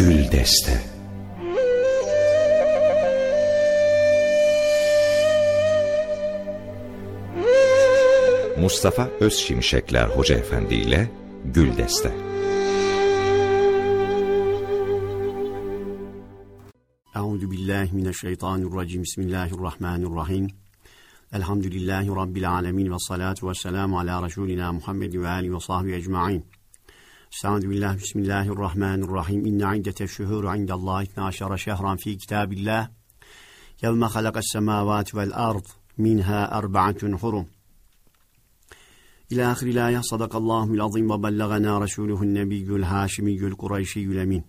Gül Deste Mustafa Özşimşekler Hoca Efendi ile Gül Deste Euzu billahi mineşşeytanirracim. Bismillahirrahmanirrahim. Elhamdülillahi rabbil alamin ve salatu vesselamu ala resulina Muhammed ve ali ve sahbihi ecmaîn. Estaizu billah bismillahirrahmanirrahim. İnne iddete şuhuru indallahi 12 şehran fi kitabillah. Yevme halakas semavati vel ard minha arba'atun hurum. İlâ ahiril ayah sadakallahul azim ve bellagana resuluhun nebiyyül haşimiyyül kureyşiyyül emin.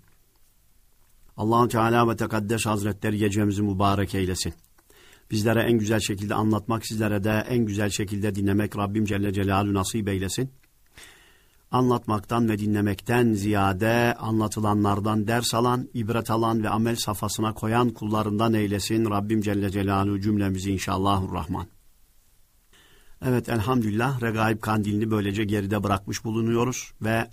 allah Teala ve Tekaddes Hazretleri gecemizi mübarek eylesin. Bizlere en güzel şekilde anlatmak, sizlere de en güzel şekilde dinlemek Rabbim Celle Celaluhu nasip eylesin. Anlatmaktan ve dinlemekten ziyade anlatılanlardan ders alan, ibret alan ve amel safhasına koyan kullarından eylesin Rabbim Celle Celaluhu cümlemizi inşallahurrahman. Evet elhamdülillah Regaib Kandilini böylece geride bırakmış bulunuyoruz ve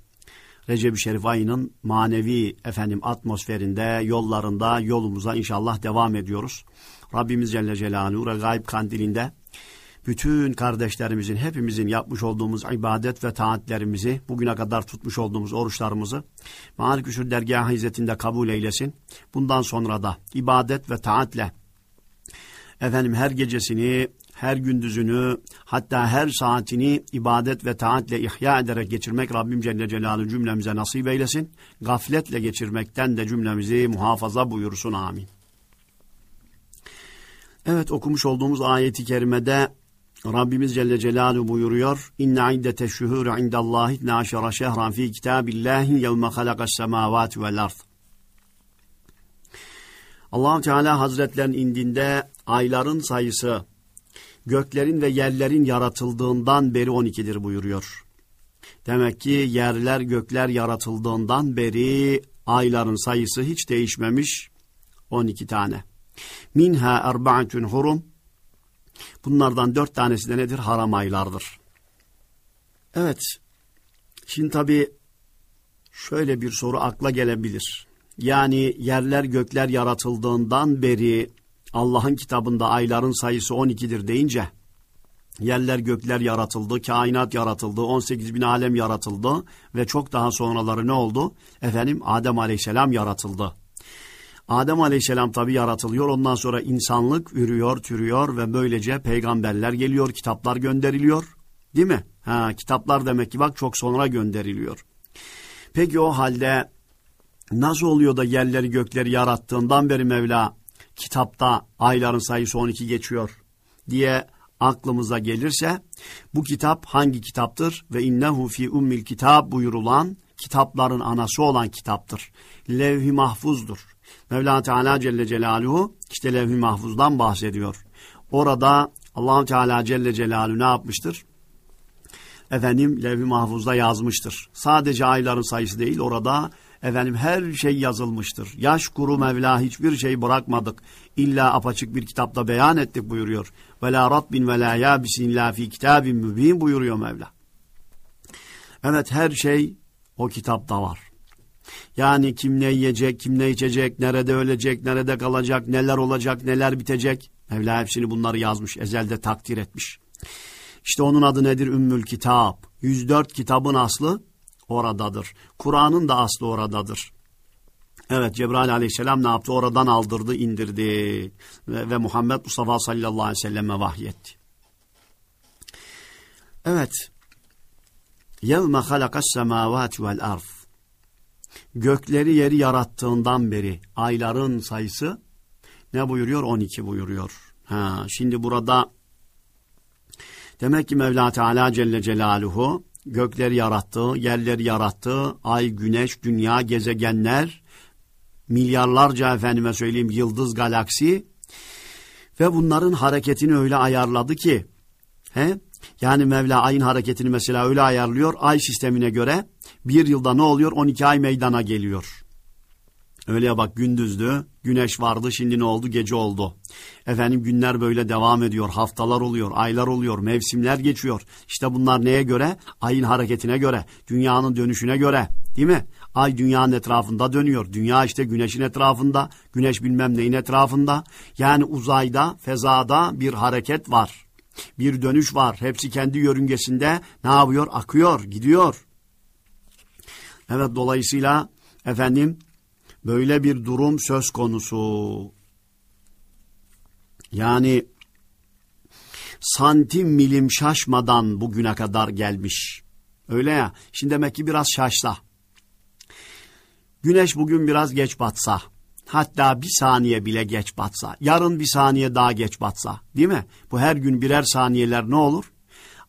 Recep-i Şerif ayının manevi efendim atmosferinde, yollarında, yolumuza inşallah devam ediyoruz. Rabbimiz Celle Celaluhu Regaib Kandilinde bütün kardeşlerimizin, hepimizin yapmış olduğumuz ibadet ve taatlerimizi, bugüne kadar tutmuş olduğumuz oruçlarımızı Malik-i Dergah İzzetinde kabul eylesin. Bundan sonra da ibadet ve taatle efendim her gecesini, her gündüzünü, hatta her saatini ibadet ve taatle ihya ederek geçirmek Rabbim Celle Celaluhu cümlemize nasip eylesin. Gafletle geçirmekten de cümlemizi muhafaza buyursun amin. Evet okumuş olduğumuz ayeti kerimede Rabbimiz Celle Celaluhu buyuruyor. İnne iddete şuhuru indallahi naşara şehran fi kitabillahi yevme halakas semavati vel ard. allah Teala Hazretlerinin indinde ayların sayısı göklerin ve yerlerin yaratıldığından beri 12'dir buyuruyor. Demek ki yerler gökler yaratıldığından beri ayların sayısı hiç değişmemiş 12 tane. Minha erba'atun hurum Bunlardan dört tanesi de nedir? Haram aylardır. Evet. Şimdi tabi şöyle bir soru akla gelebilir. Yani yerler gökler yaratıldığından beri Allah'ın kitabında ayların sayısı 12'dir deyince yerler gökler yaratıldı, kainat yaratıldı, 18 bin alem yaratıldı ve çok daha sonraları ne oldu? Efendim Adem aleyhisselam yaratıldı. Adem aleyhisselam tabi yaratılıyor. Ondan sonra insanlık ürüyor, türüyor ve böylece peygamberler geliyor, kitaplar gönderiliyor. Değil mi? Ha, kitaplar demek ki bak çok sonra gönderiliyor. Peki o halde nasıl oluyor da yerleri gökleri yarattığından beri Mevla kitapta ayların sayısı 12 geçiyor diye aklımıza gelirse bu kitap hangi kitaptır? Ve innehu fi ummil kitab buyurulan kitapların anası olan kitaptır. Levh-i mahfuzdur. Mevla Teala Celle Celaluhu işte levh-i mahfuzdan bahsediyor. Orada allah Teala Celle Celaluhu ne yapmıştır? Efendim levh-i mahfuzda yazmıştır. Sadece ayların sayısı değil orada efendim her şey yazılmıştır. Yaş kuru Mevla hiçbir şey bırakmadık. İlla apaçık bir kitapta beyan ettik buyuruyor. Ve la ratbin ve la yabisin la fi kitabin mübin buyuruyor Mevla. Evet her şey o kitapta var. Yani kim ne yiyecek, kim ne içecek, nerede ölecek, nerede kalacak, neler olacak, neler bitecek. Mevla hepsini bunları yazmış, ezelde takdir etmiş. İşte onun adı nedir? Ümmül Kitap. 104 kitabın aslı oradadır. Kur'an'ın da aslı oradadır. Evet Cebrail aleyhisselam ne yaptı? Oradan aldırdı, indirdi. Ve, ve Muhammed Mustafa sallallahu aleyhi ve selleme vahyetti. Evet. يَوْمَ خَلَقَ السَّمَاوَاتِ وَالْأَرْضِ gökleri yeri yarattığından beri ayların sayısı ne buyuruyor? 12 buyuruyor. Ha, şimdi burada demek ki Mevla Teala Celle Celaluhu gökleri yarattı, yerleri yarattı, ay, güneş, dünya, gezegenler, milyarlarca efendime söyleyeyim yıldız, galaksi ve bunların hareketini öyle ayarladı ki he? Yani Mevla ayın hareketini mesela öyle ayarlıyor. Ay sistemine göre bir yılda ne oluyor? 12 ay meydana geliyor. Öyle bak gündüzdü, güneş vardı, şimdi ne oldu? Gece oldu. Efendim günler böyle devam ediyor, haftalar oluyor, aylar oluyor, mevsimler geçiyor. İşte bunlar neye göre? Ayın hareketine göre, dünyanın dönüşüne göre, Değil mi? Ay dünyanın etrafında dönüyor. Dünya işte güneşin etrafında. Güneş bilmem neyin etrafında. Yani uzayda, fezada bir hareket var. Bir dönüş var. Hepsi kendi yörüngesinde ne yapıyor? Akıyor, gidiyor. Evet dolayısıyla efendim böyle bir durum söz konusu. Yani santim milim şaşmadan bugüne kadar gelmiş. Öyle ya. Şimdi demek ki biraz şaşsa. Güneş bugün biraz geç batsa. Hatta bir saniye bile geç batsa. Yarın bir saniye daha geç batsa. Değil mi? Bu her gün birer saniyeler ne olur?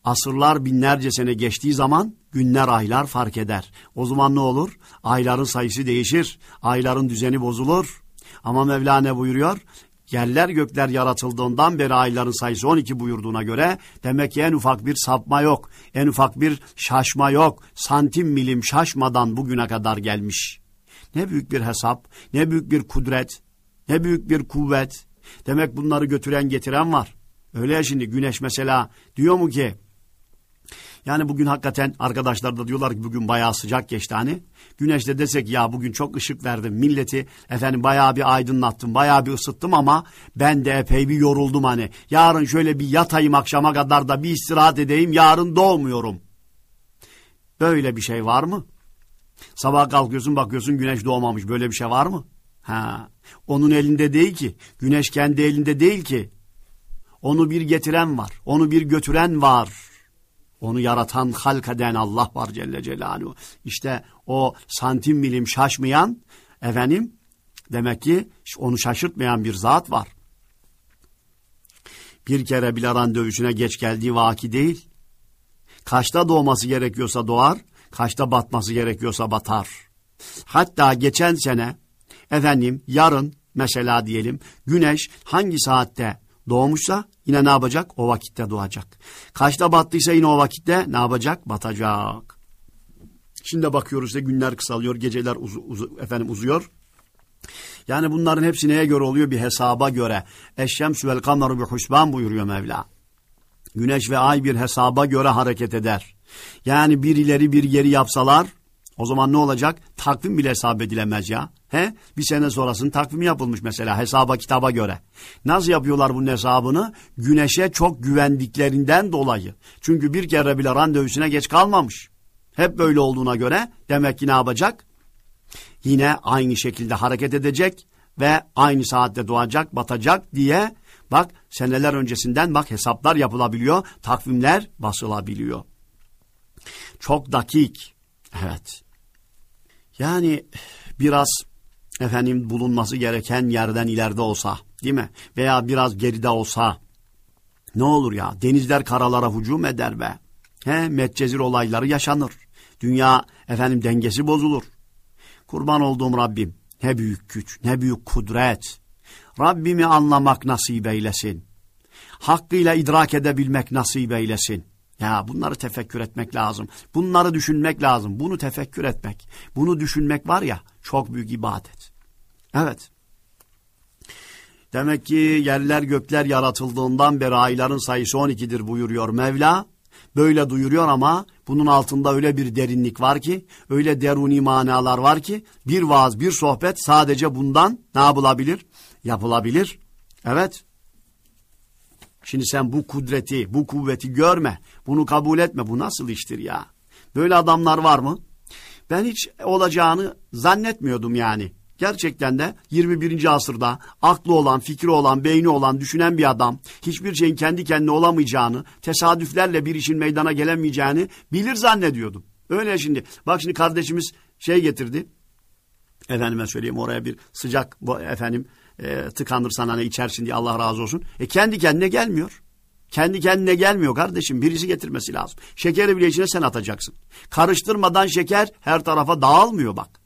Asırlar binlerce sene geçtiği zaman günler aylar fark eder. O zaman ne olur? Ayların sayısı değişir. Ayların düzeni bozulur. Ama Mevla ne buyuruyor? Yerler gökler yaratıldığından beri ayların sayısı 12 buyurduğuna göre demek ki en ufak bir sapma yok. En ufak bir şaşma yok. Santim milim şaşmadan bugüne kadar gelmiş. Ne büyük bir hesap, ne büyük bir kudret, ne büyük bir kuvvet. Demek bunları götüren getiren var. Öyle ya şimdi güneş mesela diyor mu ki yani bugün hakikaten arkadaşlar da diyorlar ki bugün bayağı sıcak geçti hani. Güneşte desek ya bugün çok ışık verdim milleti efendim bayağı bir aydınlattım bayağı bir ısıttım ama ben de epey bir yoruldum hani. Yarın şöyle bir yatayım akşama kadar da bir istirahat edeyim yarın doğmuyorum. Böyle bir şey var mı? Sabah kalkıyorsun bakıyorsun güneş doğmamış böyle bir şey var mı? Ha, onun elinde değil ki. Güneş kendi elinde değil ki. Onu bir getiren var. Onu bir götüren var. Onu yaratan, halk eden Allah var Celle Celaluhu. İşte o santim milim şaşmayan efendim demek ki onu şaşırtmayan bir zat var. Bir kere Bilaran dövüşüne geç geldiği vaki değil. Kaçta doğması gerekiyorsa doğar, kaçta batması gerekiyorsa batar. Hatta geçen sene efendim yarın mesela diyelim güneş hangi saatte doğmuşsa yine ne yapacak? O vakitte doğacak. Kaçta battıysa yine o vakitte ne yapacak? Batacak. Şimdi bakıyoruz işte günler kısalıyor, geceler uz, uz, efendim uzuyor. Yani bunların hepsi neye göre oluyor? Bir hesaba göre. Eşşemsü vel kameru bi husban buyuruyor Mevla. Güneş ve ay bir hesaba göre hareket eder. Yani bir ileri bir geri yapsalar o zaman ne olacak? Takvim bile hesap edilemez ya. He? Bir sene sonrasının takvimi yapılmış mesela hesaba kitaba göre. Nasıl yapıyorlar bunun hesabını? Güneşe çok güvendiklerinden dolayı. Çünkü bir kere bile randevusuna geç kalmamış. Hep böyle olduğuna göre demek ki ne yapacak? Yine aynı şekilde hareket edecek ve aynı saatte doğacak, batacak diye bak seneler öncesinden bak hesaplar yapılabiliyor, takvimler basılabiliyor. Çok dakik. Evet. Yani biraz efendim bulunması gereken yerden ileride olsa değil mi? Veya biraz geride olsa ne olur ya denizler karalara hücum eder be. He, Medcezir olayları yaşanır. Dünya efendim dengesi bozulur. Kurban olduğum Rabbim ne büyük güç ne büyük kudret. Rabbimi anlamak nasip eylesin. Hakkıyla idrak edebilmek nasip eylesin. Ya bunları tefekkür etmek lazım. Bunları düşünmek lazım. Bunu tefekkür etmek. Bunu düşünmek var ya çok büyük ibadet. Evet. Demek ki yerler gökler yaratıldığından beri ayların sayısı 12'dir buyuruyor Mevla. Böyle duyuruyor ama bunun altında öyle bir derinlik var ki, öyle deruni manalar var ki bir vaaz, bir sohbet sadece bundan ne yapılabilir? Yapılabilir. Evet. Şimdi sen bu kudreti, bu kuvveti görme. Bunu kabul etme. Bu nasıl iştir ya? Böyle adamlar var mı? Ben hiç olacağını zannetmiyordum yani. Gerçekten de 21. asırda aklı olan, fikri olan, beyni olan, düşünen bir adam hiçbir şeyin kendi kendine olamayacağını, tesadüflerle bir işin meydana gelemeyeceğini bilir zannediyordum. Öyle şimdi. Bak şimdi kardeşimiz şey getirdi. Efendime söyleyeyim oraya bir sıcak efendim e, tıkanırsan hani içersin diye Allah razı olsun. E kendi kendine gelmiyor. Kendi kendine gelmiyor kardeşim. Birisi getirmesi lazım. Şekeri bile içine sen atacaksın. Karıştırmadan şeker her tarafa dağılmıyor bak.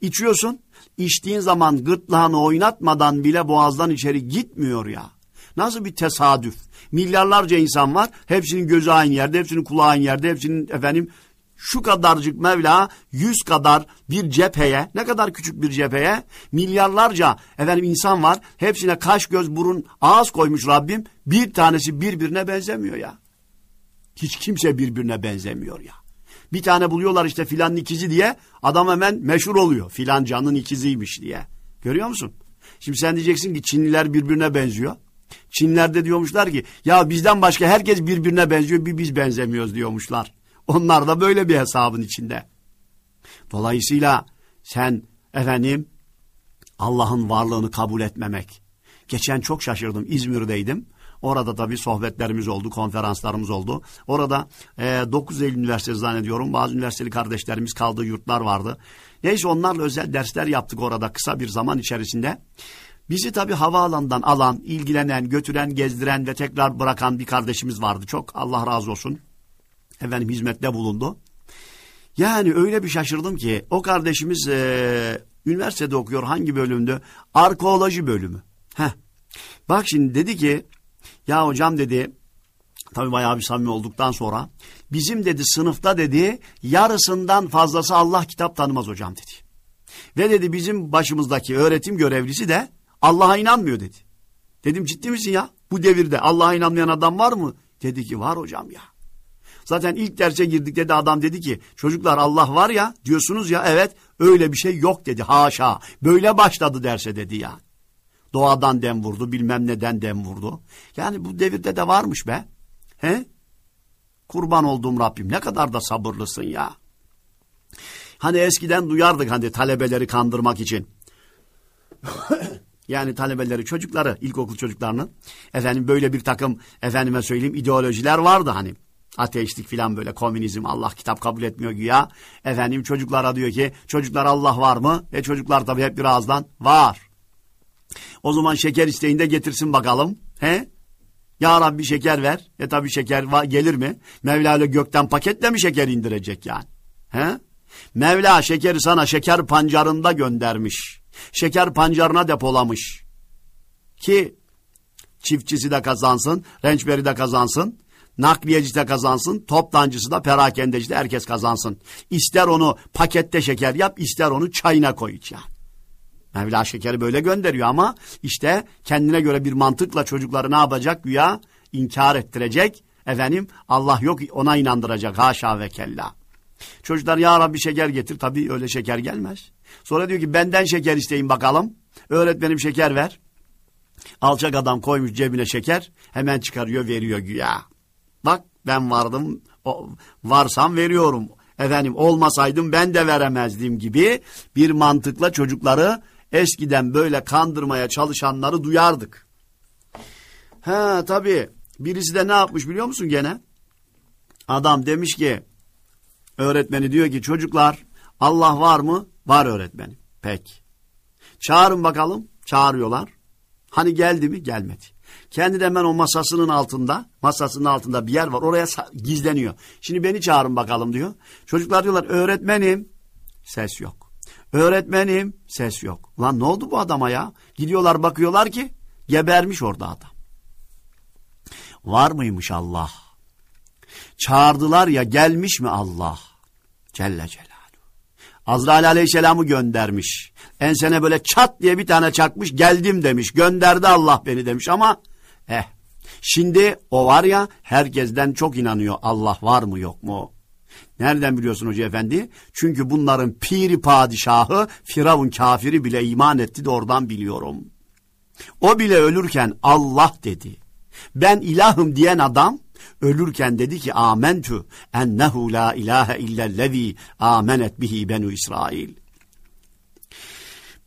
İçiyorsun. İçtiğin zaman gırtlağını oynatmadan bile boğazdan içeri gitmiyor ya. Nasıl bir tesadüf. Milyarlarca insan var. Hepsinin gözü aynı yerde, hepsinin kulağı aynı yerde, hepsinin efendim şu kadarcık Mevla yüz kadar bir cepheye ne kadar küçük bir cepheye milyarlarca efendim insan var. Hepsine kaş göz burun ağız koymuş Rabbim. Bir tanesi birbirine benzemiyor ya. Hiç kimse birbirine benzemiyor ya. Bir tane buluyorlar işte filanın ikizi diye adam hemen meşhur oluyor. Filan canın ikiziymiş diye. Görüyor musun? Şimdi sen diyeceksin ki Çinliler birbirine benziyor. Çinliler de diyormuşlar ki ya bizden başka herkes birbirine benziyor bir biz benzemiyoruz diyormuşlar. Onlar da böyle bir hesabın içinde. Dolayısıyla sen efendim Allah'ın varlığını kabul etmemek. Geçen çok şaşırdım İzmir'deydim. Orada tabii sohbetlerimiz oldu, konferanslarımız oldu. Orada e, 9 Eylül Üniversitesi zannediyorum bazı üniversiteli kardeşlerimiz kaldığı yurtlar vardı. Neyse onlarla özel dersler yaptık orada kısa bir zaman içerisinde. Bizi tabii havaalanından alan, ilgilenen, götüren, gezdiren ve tekrar bırakan bir kardeşimiz vardı. Çok Allah razı olsun. Efendim hizmette bulundu. Yani öyle bir şaşırdım ki o kardeşimiz e, üniversitede okuyor hangi bölümdü? Arkeoloji bölümü. Heh. Bak şimdi dedi ki ya hocam dedi tabii bayağı bir samimi olduktan sonra bizim dedi sınıfta dedi yarısından fazlası Allah kitap tanımaz hocam dedi. Ve dedi bizim başımızdaki öğretim görevlisi de Allah'a inanmıyor dedi. Dedim ciddi misin ya? Bu devirde Allah'a inanmayan adam var mı? Dedi ki var hocam ya. Zaten ilk derse girdik dedi adam dedi ki çocuklar Allah var ya diyorsunuz ya evet öyle bir şey yok dedi haşa. Böyle başladı derse dedi ya. Doğadan dem vurdu bilmem neden dem vurdu. Yani bu devirde de varmış be. He? Kurban olduğum Rabbim ne kadar da sabırlısın ya. Hani eskiden duyardık hani talebeleri kandırmak için. yani talebeleri çocukları ilkokul çocuklarının efendim böyle bir takım efendime söyleyeyim ideolojiler vardı hani. Ateistlik filan böyle komünizm Allah kitap kabul etmiyor güya. Efendim çocuklara diyor ki çocuklar Allah var mı? E çocuklar tabii hep bir ağızdan var. O zaman şeker isteğinde getirsin bakalım. He? Ya Rabbi şeker ver. E tabii şeker gelir mi? Mevla ile gökten paketle mi şeker indirecek yani? He? Mevla şekeri sana şeker pancarında göndermiş. Şeker pancarına depolamış. Ki çiftçisi de kazansın, rençberi de kazansın, nakliyeci de kazansın, toptancısı da perakendeci de herkes kazansın. İster onu pakette şeker yap, ister onu çayına koy iç yani. Mevla şekeri böyle gönderiyor ama işte kendine göre bir mantıkla çocukları ne yapacak güya? inkar ettirecek. Efendim Allah yok ona inandıracak haşa ve kella. Çocuklar ya Rabbi şeker getir. Tabii öyle şeker gelmez. Sonra diyor ki benden şeker isteyin bakalım. Öğretmenim şeker ver. Alçak adam koymuş cebine şeker. Hemen çıkarıyor veriyor güya. Bak ben vardım varsam veriyorum. Efendim olmasaydım ben de veremezdim gibi bir mantıkla çocukları eskiden böyle kandırmaya çalışanları duyardık. Ha tabii birisi de ne yapmış biliyor musun gene? Adam demiş ki öğretmeni diyor ki çocuklar Allah var mı? Var öğretmenim. Pek. Çağırın bakalım. Çağırıyorlar. Hani geldi mi? Gelmedi. Kendi de hemen o masasının altında, masasının altında bir yer var. Oraya gizleniyor. Şimdi beni çağırın bakalım diyor. Çocuklar diyorlar öğretmenim. Ses yok. Öğretmenim. Ses yok. Lan ne oldu bu adama ya? Gidiyorlar bakıyorlar ki gebermiş orada adam. Var mıymış Allah? Çağırdılar ya gelmiş mi Allah? Celle Celaluhu. Azrail Aleyhisselam'ı göndermiş. Ensene böyle çat diye bir tane çakmış geldim demiş. Gönderdi Allah beni demiş ama şimdi o var ya herkesten çok inanıyor Allah var mı yok mu? Nereden biliyorsun Hoca Efendi? Çünkü bunların piri padişahı Firavun kafiri bile iman etti de oradan biliyorum. O bile ölürken Allah dedi. Ben ilahım diyen adam ölürken dedi ki amentü ennehu la ilahe illellezi amenet bihi benu İsrail.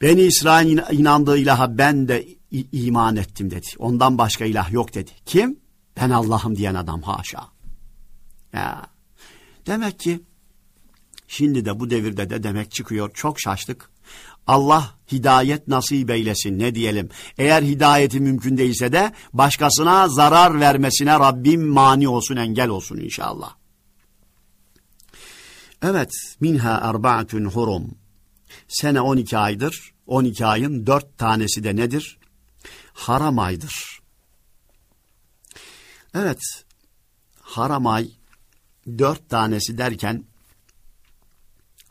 Beni İsrail inandığı ilaha ben de iman ettim dedi. Ondan başka ilah yok dedi. Kim? Ben Allah'ım diyen adam haşa. Ya. Demek ki şimdi de bu devirde de demek çıkıyor. Çok şaştık. Allah hidayet nasip eylesin ne diyelim. Eğer hidayeti mümkün değilse de başkasına zarar vermesine Rabbim mani olsun engel olsun inşallah. Evet minha erbaatun hurum. Sene 12 aydır. 12 ayın 4 tanesi de nedir? Haram aydır. Evet haram ay 4 tanesi derken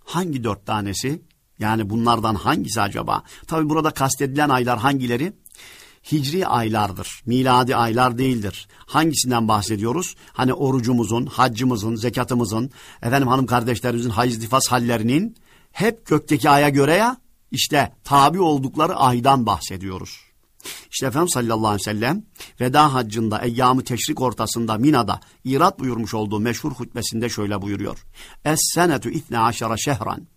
hangi 4 tanesi? Yani bunlardan hangisi acaba? Tabi burada kastedilen aylar hangileri? hicri aylardır. Miladi aylar değildir. Hangisinden bahsediyoruz? Hani orucumuzun, haccımızın, zekatımızın, efendim hanım kardeşlerimizin hayız nifas hallerinin hep gökteki aya göre ya işte tabi oldukları aydan bahsediyoruz. İşte Efendimiz sallallahu aleyhi ve sellem veda haccında eyyamı teşrik ortasında Mina'da irat buyurmuş olduğu meşhur hutbesinde şöyle buyuruyor. Es senetu itne aşara şehran.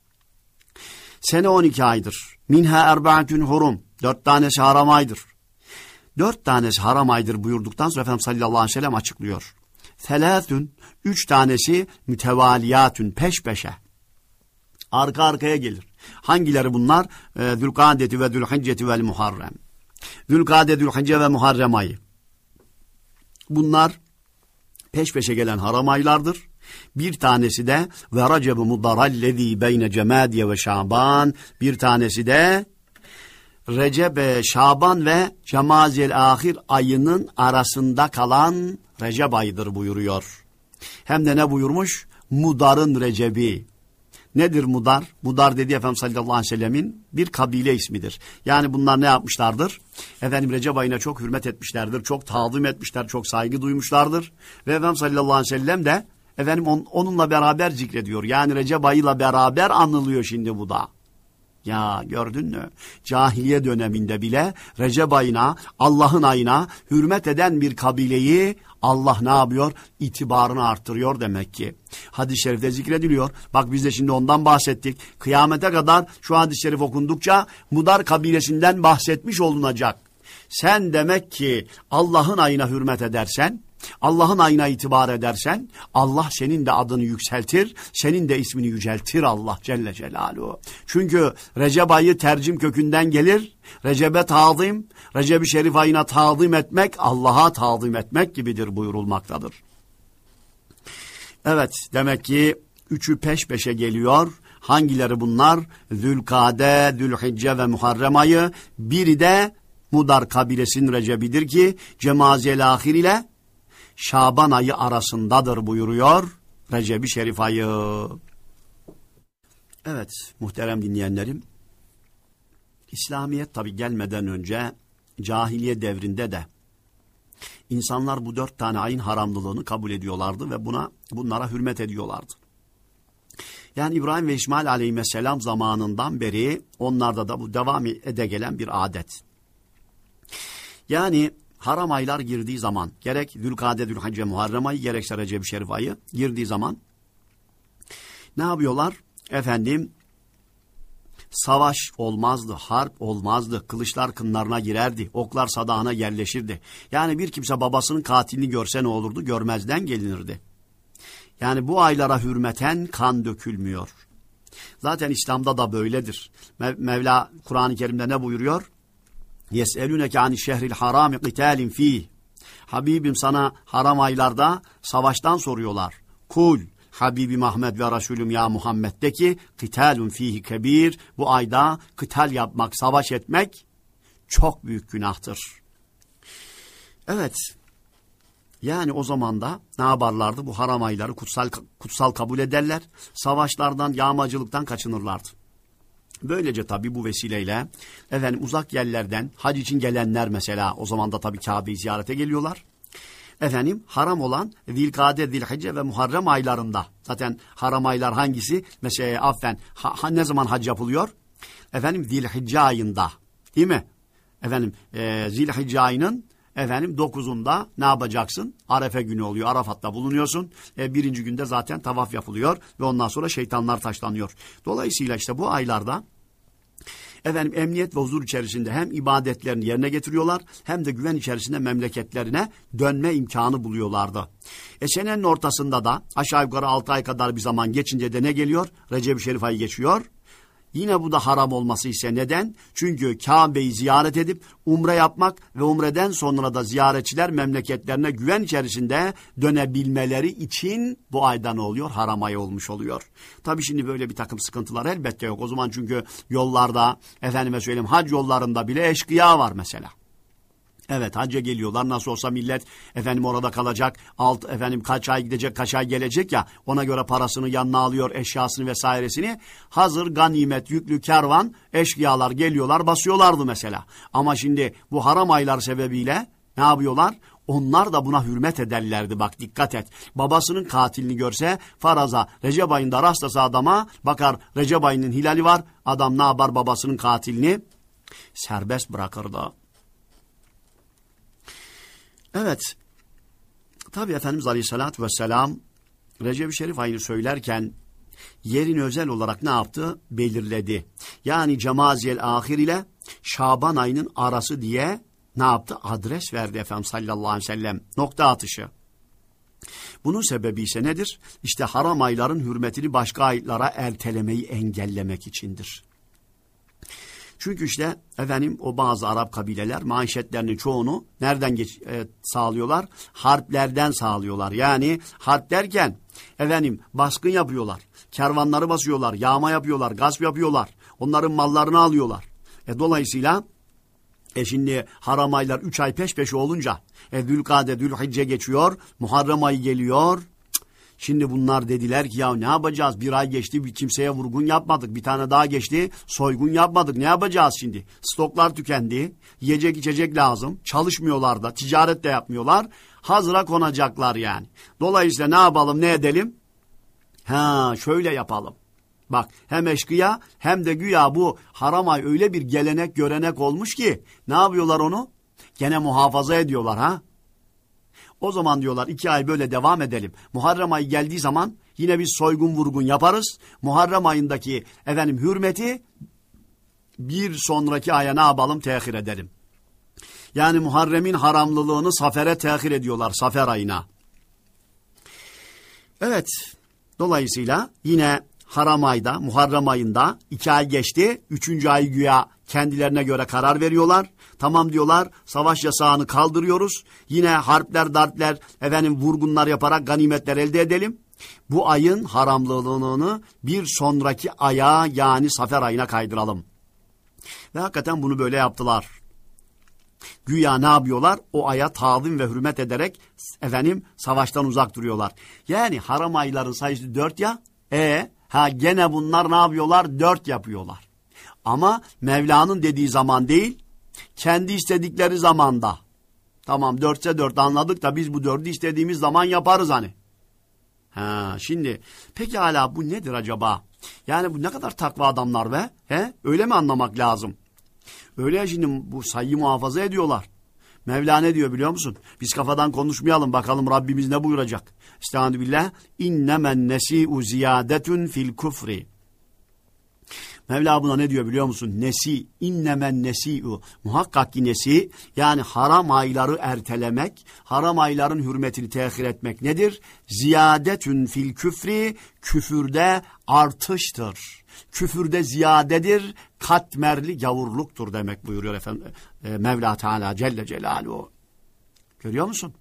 Sene 12 aydır. Minha erbaatün hurum. Dört tanesi haram aydır. Dört tanesi haram aydır buyurduktan sonra Efendimiz sallallahu aleyhi ve sellem açıklıyor. Selâthün, üç tanesi mütevaliyatün, peş peşe. Arka arkaya gelir. Hangileri bunlar? Ee, Zülkadeti ve Zülhicceti ve Muharrem. Zülkade, Zülhicce ve Muharrem ayı. Bunlar peş peşe gelen haram aylardır. Bir tanesi de ve Recep-i Mudarallezî beyne Cemadiye ve Şaban. Bir tanesi de Recep, Şaban ve Cemaziyel Ahir ayının arasında kalan Recep ayıdır buyuruyor. Hem de ne buyurmuş? Mudar'ın Recebi. Nedir Mudar? Mudar dedi Efendimiz sallallahu aleyhi ve sellemin bir kabile ismidir. Yani bunlar ne yapmışlardır? Efendim Recep ayına çok hürmet etmişlerdir, çok tazim etmişler, çok saygı duymuşlardır. Ve Efendimiz sallallahu aleyhi ve sellem de efendim on, onunla beraber zikrediyor. Yani Recep ayıyla beraber anılıyor şimdi bu da. Ya gördün mü? Cahiliye döneminde bile Recep ayına, Allah'ın ayına hürmet eden bir kabileyi Allah ne yapıyor? İtibarını arttırıyor demek ki. Hadis-i şerifte zikrediliyor. Bak biz de şimdi ondan bahsettik. Kıyamete kadar şu hadis-i şerif okundukça Mudar kabilesinden bahsetmiş olunacak. Sen demek ki Allah'ın ayına hürmet edersen, Allah'ın ayına itibar edersen Allah senin de adını yükseltir, senin de ismini yüceltir Allah Celle Celaluhu. Çünkü Recep ayı tercim kökünden gelir. Recep'e tazim, Recep-i Şerif ayına tazim etmek, Allah'a tazim etmek gibidir buyurulmaktadır. Evet demek ki üçü peş peşe geliyor. Hangileri bunlar? Zülkade, Zülhicce ve Muharrem ayı. Biri de Mudar kabilesinin Recep'idir ki Cemaziyel Ahir ile Şaban ayı arasındadır buyuruyor Recep-i Şerif ayı. Evet muhterem dinleyenlerim. İslamiyet tabi gelmeden önce cahiliye devrinde de insanlar bu dört tane ayın haramlılığını kabul ediyorlardı ve buna bunlara hürmet ediyorlardı. Yani İbrahim ve İsmail aleyhisselam zamanından beri onlarda da bu devam ede gelen bir adet. Yani haram aylar girdiği zaman gerek Zülkade, Zülhacce, Muharrem ayı gerekse Recep-i Şerif ayı girdiği zaman ne yapıyorlar? Efendim savaş olmazdı, harp olmazdı, kılıçlar kınlarına girerdi, oklar sadağına yerleşirdi. Yani bir kimse babasının katilini görse ne olurdu? Görmezden gelinirdi. Yani bu aylara hürmeten kan dökülmüyor. Zaten İslam'da da böyledir. Mevla Kur'an-ı Kerim'de ne buyuruyor? Yes'eluneke ani şehril harami qitalin fih. Habibim sana haram aylarda savaştan soruyorlar. Kul Habibim Ahmet ve Resulüm ya Muhammed de ki kıtalun fihi kebir. Bu ayda kıtal yapmak, savaş etmek çok büyük günahtır. Evet. Yani o zaman da ne yaparlardı? Bu haram ayları kutsal, kutsal kabul ederler. Savaşlardan, yağmacılıktan kaçınırlardı. Böylece tabi bu vesileyle efendim uzak yerlerden hac için gelenler mesela o zaman da tabi Kabe'yi ziyarete geliyorlar. Efendim haram olan Zilkade, Zilhicce ve Muharrem aylarında. Zaten haram aylar hangisi? Mesela affen ha, ha, ne zaman hac yapılıyor? Efendim Zilhicce ayında değil mi? Efendim e, Zilhicce ayının efendim dokuzunda ne yapacaksın? Arefe günü oluyor. Arafat'ta bulunuyorsun. E, birinci günde zaten tavaf yapılıyor ve ondan sonra şeytanlar taşlanıyor. Dolayısıyla işte bu aylarda efendim emniyet ve huzur içerisinde hem ibadetlerini yerine getiriyorlar hem de güven içerisinde memleketlerine dönme imkanı buluyorlardı. E senenin ortasında da aşağı yukarı 6 ay kadar bir zaman geçince de ne geliyor? Recep-i Şerif ayı geçiyor. Yine bu da haram olması ise neden? Çünkü Kabe'yi ziyaret edip umre yapmak ve umreden sonra da ziyaretçiler memleketlerine güven içerisinde dönebilmeleri için bu ayda ne oluyor? Haram ayı olmuş oluyor. Tabii şimdi böyle bir takım sıkıntılar elbette yok. O zaman çünkü yollarda efendime söyleyeyim hac yollarında bile eşkıya var mesela. Evet hacca geliyorlar nasıl olsa millet efendim orada kalacak alt efendim kaç ay gidecek kaç ay gelecek ya ona göre parasını yanına alıyor eşyasını vesairesini hazır ganimet yüklü kervan eşkıyalar geliyorlar basıyorlardı mesela ama şimdi bu haram aylar sebebiyle ne yapıyorlar onlar da buna hürmet ederlerdi bak dikkat et. Babasının katilini görse faraza Recep ayında rastlasa adama bakar Recep ayının hilali var. Adam ne yapar babasının katilini? Serbest bırakırdı. Evet. Tabi Efendimiz Aleyhisselatü Vesselam Recep-i Şerif ayını söylerken yerini özel olarak ne yaptı? Belirledi. Yani Cemaziyel Ahir ile Şaban ayının arası diye ne yaptı? Adres verdi Efendimiz sallallahu aleyhi ve sellem. Nokta atışı. Bunun sebebi ise nedir? İşte haram ayların hürmetini başka aylara ertelemeyi engellemek içindir. Çünkü işte efendim o bazı Arap kabileler manşetlerinin çoğunu nereden geç, e, sağlıyorlar? Harplerden sağlıyorlar. Yani harp derken efendim baskın yapıyorlar. Kervanları basıyorlar, yağma yapıyorlar, gasp yapıyorlar. Onların mallarını alıyorlar. E, dolayısıyla e şimdi haram aylar üç ay peş peşe olunca e, Zülkade, Zülhicce geçiyor, Muharrem ayı geliyor. Şimdi bunlar dediler ki ya ne yapacağız? Bir ay geçti bir kimseye vurgun yapmadık. Bir tane daha geçti soygun yapmadık. Ne yapacağız şimdi? Stoklar tükendi. Yiyecek içecek lazım. Çalışmıyorlar da ticaret de yapmıyorlar. Hazıra konacaklar yani. Dolayısıyla ne yapalım ne edelim? Ha şöyle yapalım. Bak hem eşkıya hem de güya bu haram ay öyle bir gelenek görenek olmuş ki ne yapıyorlar onu? Gene muhafaza ediyorlar ha. O zaman diyorlar iki ay böyle devam edelim. Muharrem ayı geldiği zaman yine biz soygun vurgun yaparız. Muharrem ayındaki efendim hürmeti bir sonraki aya ne yapalım tehir edelim. Yani Muharrem'in haramlılığını Safer'e tehir ediyorlar Safer ayına. Evet dolayısıyla yine haram ayda, Muharrem ayında iki ay geçti. Üçüncü ay güya kendilerine göre karar veriyorlar. Tamam diyorlar savaş yasağını kaldırıyoruz. Yine harpler, dartler, efendim vurgunlar yaparak ganimetler elde edelim. Bu ayın haramlılığını bir sonraki aya yani Safer ayına kaydıralım. Ve hakikaten bunu böyle yaptılar. Güya ne yapıyorlar? O aya tazim ve hürmet ederek efendim savaştan uzak duruyorlar. Yani haram ayların sayısı dört ya. E Ha gene bunlar ne yapıyorlar? Dört yapıyorlar. Ama Mevla'nın dediği zaman değil, kendi istedikleri zamanda. Tamam dörtse dört anladık da biz bu dördü istediğimiz zaman yaparız hani. Ha şimdi peki hala bu nedir acaba? Yani bu ne kadar takva adamlar be? He? Öyle mi anlamak lazım? Öyle şimdi bu sayıyı muhafaza ediyorlar. Mevla ne diyor biliyor musun? Biz kafadan konuşmayalım bakalım Rabbimiz ne buyuracak. Estağfirullah billah. İnnemen nesi'u ziyadetun fil kufri. Mevla buna ne diyor biliyor musun? Nesi, innemen nesi'u. Muhakkak ki nesi, yani haram ayları ertelemek, haram ayların hürmetini tehir etmek nedir? Ziyadetün fil küfri, küfürde artıştır. Küfürde ziyadedir, katmerli gavurluktur demek buyuruyor efendim e, Mevla Teala Celle Celaluhu. Görüyor musun?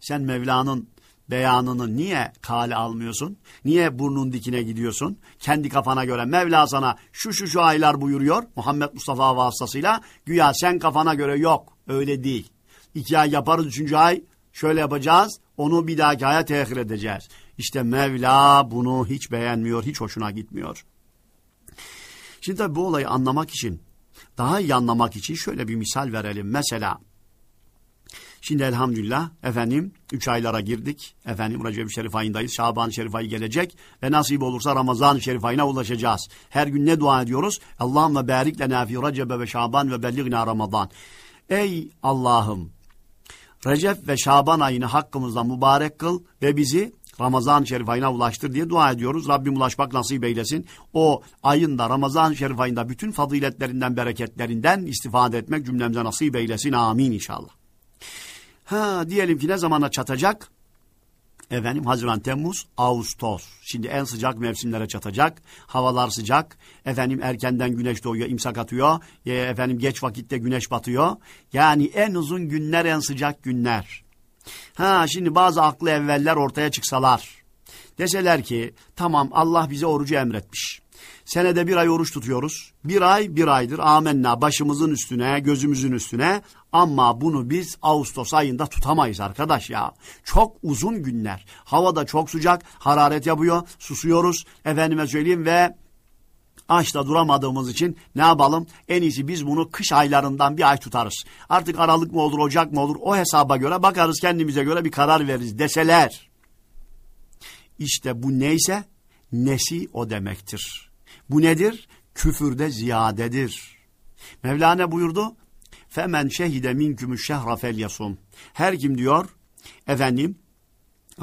Sen Mevla'nın beyanını niye kale almıyorsun? Niye burnun dikine gidiyorsun? Kendi kafana göre Mevla sana şu şu şu aylar buyuruyor Muhammed Mustafa vasıtasıyla. Güya sen kafana göre yok. Öyle değil. İki ay yaparız, üçüncü ay şöyle yapacağız. Onu bir dahaki aya tehir edeceğiz. İşte Mevla bunu hiç beğenmiyor, hiç hoşuna gitmiyor. Şimdi tabii bu olayı anlamak için, daha iyi anlamak için şöyle bir misal verelim. Mesela Şimdi elhamdülillah efendim 3 aylara girdik. Efendim Recep-i Şerif ayındayız. Şaban-ı Şerif ayı gelecek. Ve nasip olursa Ramazan-ı Şerif ayına ulaşacağız. Her gün ne dua ediyoruz? Allahümme barik lena fi Recebe ve Şaban ve belligna Ramazan. Ey Allah'ım Recep ve Şaban ayını hakkımızda mübarek kıl ve bizi Ramazan-ı Şerif ayına ulaştır diye dua ediyoruz. Rabbim ulaşmak nasip eylesin. O ayında Ramazan-ı Şerif ayında bütün faziletlerinden, bereketlerinden istifade etmek cümlemize nasip eylesin. Amin inşallah. Ha diyelim ki ne zamana çatacak? Efendim Haziran, Temmuz, Ağustos. Şimdi en sıcak mevsimlere çatacak. Havalar sıcak. Efendim erkenden güneş doğuyor, imsak atıyor. E, efendim geç vakitte güneş batıyor. Yani en uzun günler, en sıcak günler. Ha şimdi bazı aklı evveller ortaya çıksalar. Deseler ki tamam Allah bize orucu emretmiş. Senede bir ay oruç tutuyoruz. Bir ay bir aydır amenna başımızın üstüne gözümüzün üstüne ama bunu biz Ağustos ayında tutamayız arkadaş ya. Çok uzun günler. Havada çok sıcak hararet yapıyor susuyoruz efendime söyleyeyim ve açta duramadığımız için ne yapalım? En iyisi biz bunu kış aylarından bir ay tutarız. Artık Aralık mı olur, Ocak mı olur o hesaba göre bakarız kendimize göre bir karar veririz deseler. İşte bu neyse nesi o demektir. Bu nedir? Küfürde ziyadedir. Mevlana buyurdu. Femen şehide minkümü şehra fel yasum. Her kim diyor efendim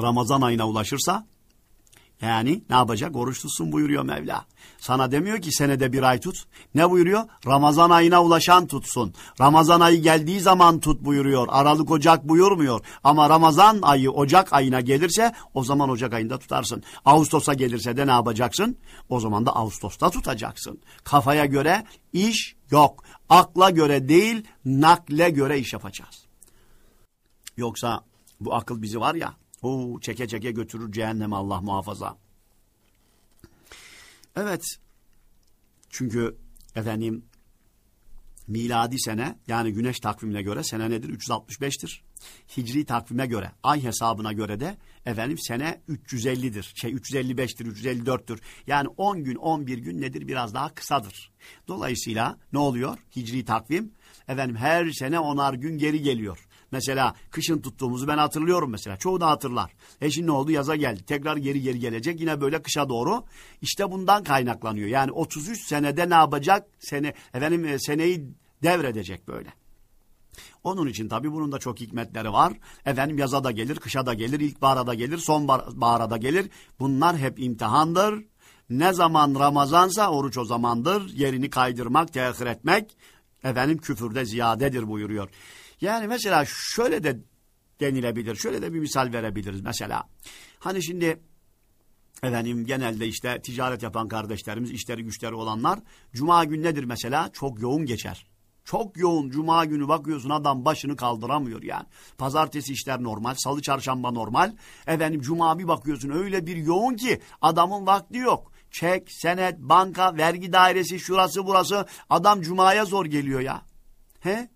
Ramazan ayına ulaşırsa yani ne yapacak? Oruç buyuruyor Mevla. Sana demiyor ki senede bir ay tut. Ne buyuruyor? Ramazan ayına ulaşan tutsun. Ramazan ayı geldiği zaman tut buyuruyor. Aralık Ocak buyurmuyor. Ama Ramazan ayı Ocak ayına gelirse o zaman Ocak ayında tutarsın. Ağustos'a gelirse de ne yapacaksın? O zaman da Ağustos'ta tutacaksın. Kafaya göre iş yok. Akla göre değil nakle göre iş yapacağız. Yoksa bu akıl bizi var ya Oo, çeke çeke götürür cehenneme Allah muhafaza. Evet. Çünkü efendim miladi sene yani güneş takvimine göre sene nedir? 365'tir. Hicri takvime göre, ay hesabına göre de efendim sene 350'dir. Şey 355'tir, 354'tür. Yani 10 gün, 11 gün nedir? Biraz daha kısadır. Dolayısıyla ne oluyor? Hicri takvim efendim her sene onar gün geri geliyor. Mesela kışın tuttuğumuzu ben hatırlıyorum mesela. Çoğu da hatırlar. E şimdi ne oldu? Yaza geldi. Tekrar geri geri gelecek. Yine böyle kışa doğru. İşte bundan kaynaklanıyor. Yani 33 senede ne yapacak? Sene, efendim e, seneyi devredecek böyle. Onun için tabii bunun da çok hikmetleri var. Efendim yaza da gelir, kışa da gelir, ilkbahara da gelir, sonbahara da gelir. Bunlar hep imtihandır. Ne zaman Ramazansa oruç o zamandır. Yerini kaydırmak, tehir etmek efendim küfürde ziyadedir buyuruyor. Yani mesela şöyle de denilebilir. Şöyle de bir misal verebiliriz mesela. Hani şimdi efendim genelde işte ticaret yapan kardeşlerimiz, işleri güçleri olanlar cuma gün nedir mesela? Çok yoğun geçer. Çok yoğun cuma günü bakıyorsun adam başını kaldıramıyor yani. Pazartesi işler normal, salı çarşamba normal. Efendim cuma bir bakıyorsun öyle bir yoğun ki adamın vakti yok. Çek, senet, banka, vergi dairesi, şurası burası adam cumaya zor geliyor ya. He?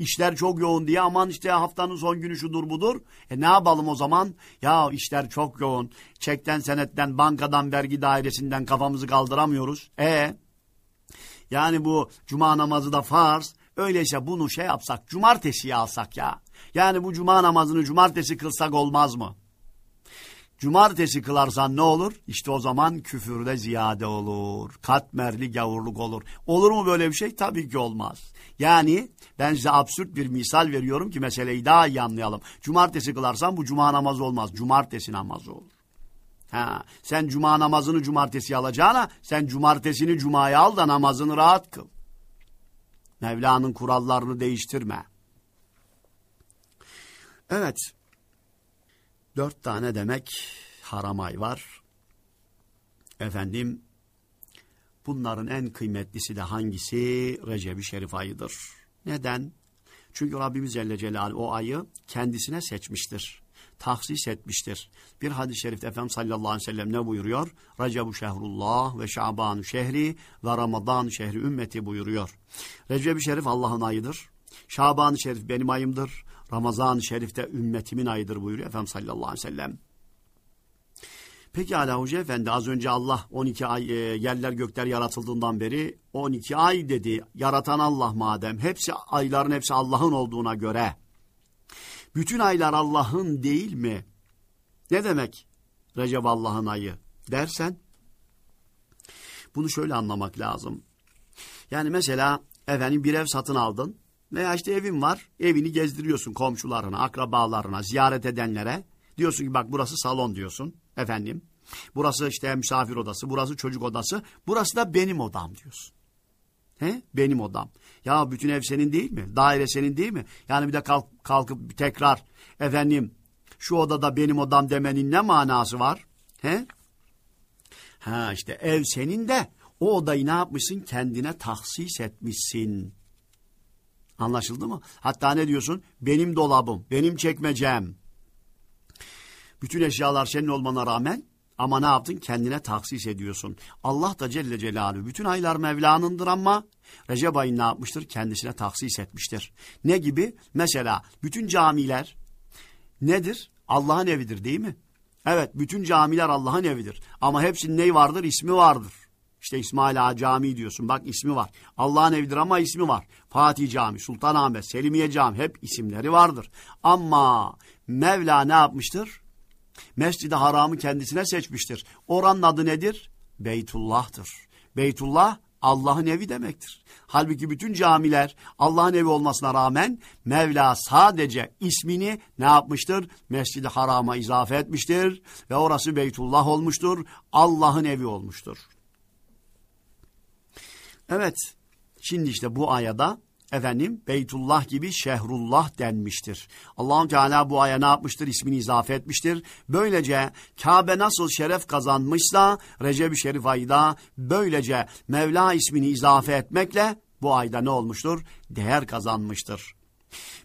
İşler çok yoğun diye aman işte haftanın son günü şudur budur. E ne yapalım o zaman? Ya işler çok yoğun. Çekten, senetten, bankadan, vergi dairesinden kafamızı kaldıramıyoruz. E yani bu cuma namazı da farz. Öyleyse bunu şey yapsak, cumartesiye alsak ya. Yani bu cuma namazını cumartesi kılsak olmaz mı? Cumartesi kılarsan ne olur? İşte o zaman küfürde ziyade olur. Katmerli gavurluk olur. Olur mu böyle bir şey? Tabii ki olmaz. Yani ben size absürt bir misal veriyorum ki meseleyi daha iyi anlayalım. Cumartesi kılarsan bu cuma namazı olmaz. Cumartesi namazı olur. Ha, sen cuma namazını cumartesi alacağına sen cumartesini cumaya al da namazını rahat kıl. Mevla'nın kurallarını değiştirme. Evet. Dört tane demek haram ay var. Efendim bunların en kıymetlisi de hangisi? Recep-i Şerif ayıdır. Neden? Çünkü Rabbimiz Celle Celaluhu o ayı kendisine seçmiştir. Tahsis etmiştir. Bir hadis-i şerifte Efendimiz sallallahu aleyhi ve sellem ne buyuruyor? Recep-u şehrullah ve şaban şehri ve ramazan şehri ümmeti buyuruyor. Recep-i Şerif Allah'ın ayıdır. Şaban-ı Şerif benim ayımdır. Ramazan-ı Şerif'te ümmetimin ayıdır buyuruyor Efendimiz sallallahu aleyhi ve sellem. Peki Ala Hoca Efendi az önce Allah 12 ay e, yerler gökler yaratıldığından beri 12 ay dedi. Yaratan Allah madem. Hepsi ayların hepsi Allah'ın olduğuna göre. Bütün aylar Allah'ın değil mi? Ne demek Recep Allah'ın ayı dersen bunu şöyle anlamak lazım. Yani mesela efendim bir ev satın aldın veya işte evin var evini gezdiriyorsun komşularına, akrabalarına, ziyaret edenlere. Diyorsun ki bak burası salon diyorsun efendim. Burası işte misafir odası, burası çocuk odası, burası da benim odam diyorsun. He? Benim odam. Ya bütün ev senin değil mi? Daire senin değil mi? Yani bir de kalk, kalkıp tekrar efendim şu odada benim odam demenin ne manası var? He? Ha işte ev senin de o odayı ne yapmışsın? Kendine tahsis etmişsin. Anlaşıldı mı? Hatta ne diyorsun? Benim dolabım, benim çekmecem. Bütün eşyalar senin olmana rağmen Ama ne yaptın? Kendine taksis ediyorsun. Allah da Celle Celaluhu bütün aylar Mevla'nındır ama Recep ayını ne yapmıştır? Kendisine taksis etmiştir. Ne gibi? Mesela bütün camiler nedir? Allah'ın evidir değil mi? Evet bütün camiler Allah'ın evidir. Ama hepsinin neyi vardır? İsmi vardır. İşte İsmail Ağa Camii diyorsun. Bak ismi var. Allah'ın evidir ama ismi var. Fatih Cami, Sultanahmet, Selimiye Cami hep isimleri vardır. Ama Mevla ne yapmıştır? Mescid-i Haram'ı kendisine seçmiştir. Oranın adı nedir? Beytullah'tır. Beytullah Allah'ın evi demektir. Halbuki bütün camiler Allah'ın evi olmasına rağmen Mevla sadece ismini ne yapmıştır? Mescid-i Haram'a izafe etmiştir ve orası Beytullah olmuştur. Allah'ın evi olmuştur. Evet, şimdi işte bu ayada efendim Beytullah gibi Şehrullah denmiştir. Allahu Teala bu aya ne yapmıştır? İsmini izafe etmiştir. Böylece Kabe nasıl şeref kazanmışsa Recep-i Şerif ayda böylece Mevla ismini izafe etmekle bu ayda ne olmuştur? Değer kazanmıştır.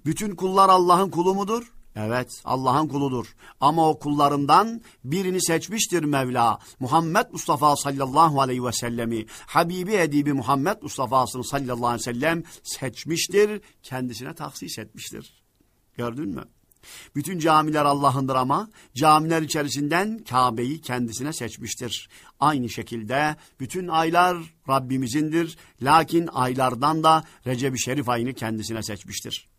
Bütün kullar Allah'ın kulu mudur? Evet Allah'ın kuludur. Ama o kullarından birini seçmiştir Mevla. Muhammed Mustafa sallallahu aleyhi ve sellemi, Habibi Edibi Muhammed Mustafa'sını sallallahu aleyhi ve sellem seçmiştir. Kendisine tahsis etmiştir. Gördün mü? Bütün camiler Allah'ındır ama camiler içerisinden Kabe'yi kendisine seçmiştir. Aynı şekilde bütün aylar Rabbimizindir. Lakin aylardan da Recep-i Şerif ayını kendisine seçmiştir.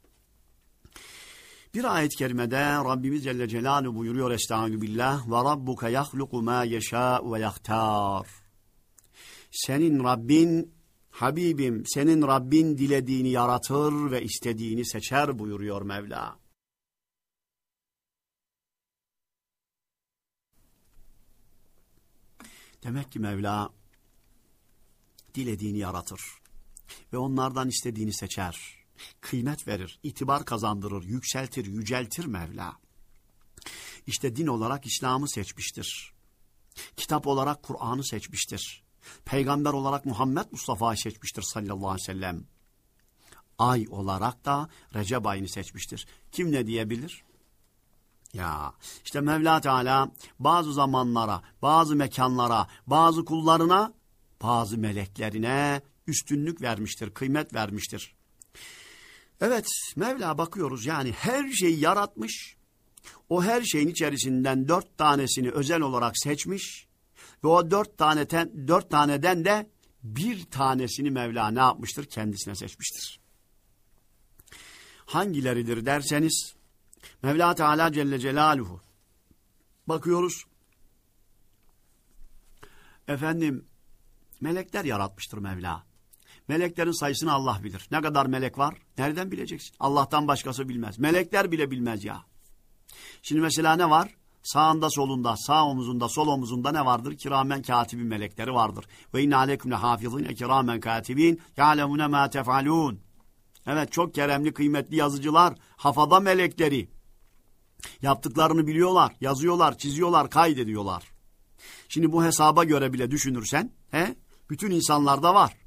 Bir ayet-i kerimede Rabbimiz Celle Celaluhu buyuruyor Estaizu ve rabbuke yahluku ma yeşâ ve yahtar. Senin Rabbin, Habibim, senin Rabbin dilediğini yaratır ve istediğini seçer buyuruyor Mevla. Demek ki Mevla dilediğini yaratır ve onlardan istediğini seçer kıymet verir, itibar kazandırır, yükseltir, yüceltir Mevla. İşte din olarak İslam'ı seçmiştir. Kitap olarak Kur'an'ı seçmiştir. Peygamber olarak Muhammed Mustafa'yı seçmiştir sallallahu aleyhi ve sellem. Ay olarak da Recep ayını seçmiştir. Kim ne diyebilir? Ya işte Mevla Teala bazı zamanlara, bazı mekanlara, bazı kullarına, bazı meleklerine üstünlük vermiştir, kıymet vermiştir. Evet Mevla bakıyoruz yani her şeyi yaratmış. O her şeyin içerisinden dört tanesini özel olarak seçmiş. Ve o dört, taneten, dört taneden de bir tanesini Mevla ne yapmıştır? Kendisine seçmiştir. Hangileridir derseniz Mevla Teala Celle Celaluhu bakıyoruz. Efendim melekler yaratmıştır Mevla. Meleklerin sayısını Allah bilir. Ne kadar melek var? Nereden bileceksin? Allah'tan başkası bilmez. Melekler bile bilmez ya. Şimdi mesela ne var? Sağında solunda, sağ omuzunda, sol omuzunda ne vardır? Kiramen katibin melekleri vardır. Ve inne aleyküm hafizine kiramen katibin ya'lemune ma tef'alun. Evet çok keremli kıymetli yazıcılar, hafada melekleri. Yaptıklarını biliyorlar, yazıyorlar, çiziyorlar, kaydediyorlar. Şimdi bu hesaba göre bile düşünürsen, he, bütün insanlarda var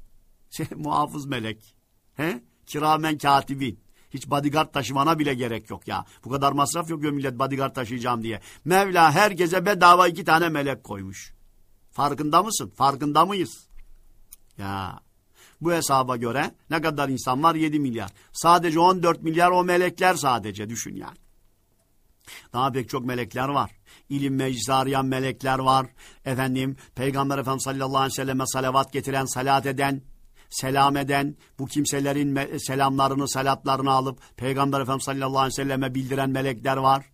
şey, muhafız melek. He? Kiramen katibin. Hiç bodyguard taşımana bile gerek yok ya. Bu kadar masraf yok ya millet bodyguard taşıyacağım diye. Mevla herkese bedava iki tane melek koymuş. Farkında mısın? Farkında mıyız? Ya bu hesaba göre ne kadar insan var? 7 milyar. Sadece 14 milyar o melekler sadece düşün yani. Daha pek çok melekler var. İlim meclisi arayan melekler var. Efendim Peygamber Efendimiz sallallahu aleyhi ve selleme salavat getiren, salat eden, selam eden, bu kimselerin selamlarını, salatlarını alıp Peygamber Efendimiz sallallahu aleyhi ve selleme bildiren melekler var.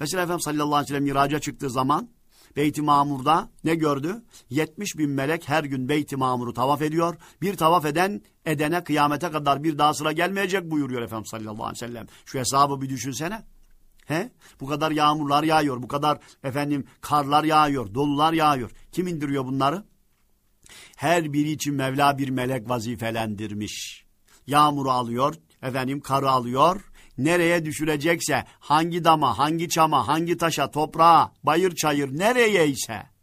Mesela Efendimiz sallallahu aleyhi ve sellem miraca çıktığı zaman Beyt-i Mamur'da ne gördü? 70 bin melek her gün Beyt-i Mamur'u tavaf ediyor. Bir tavaf eden edene kıyamete kadar bir daha sıra gelmeyecek buyuruyor Efendimiz sallallahu aleyhi ve sellem. Şu hesabı bir düşünsene. He? Bu kadar yağmurlar yağıyor, bu kadar efendim karlar yağıyor, dolular yağıyor. Kim indiriyor bunları? Her biri için Mevla bir melek vazifelendirmiş. Yağmuru alıyor, efendim karı alıyor. Nereye düşürecekse, hangi dama, hangi çama, hangi taşa, toprağa, bayır çayır nereye ise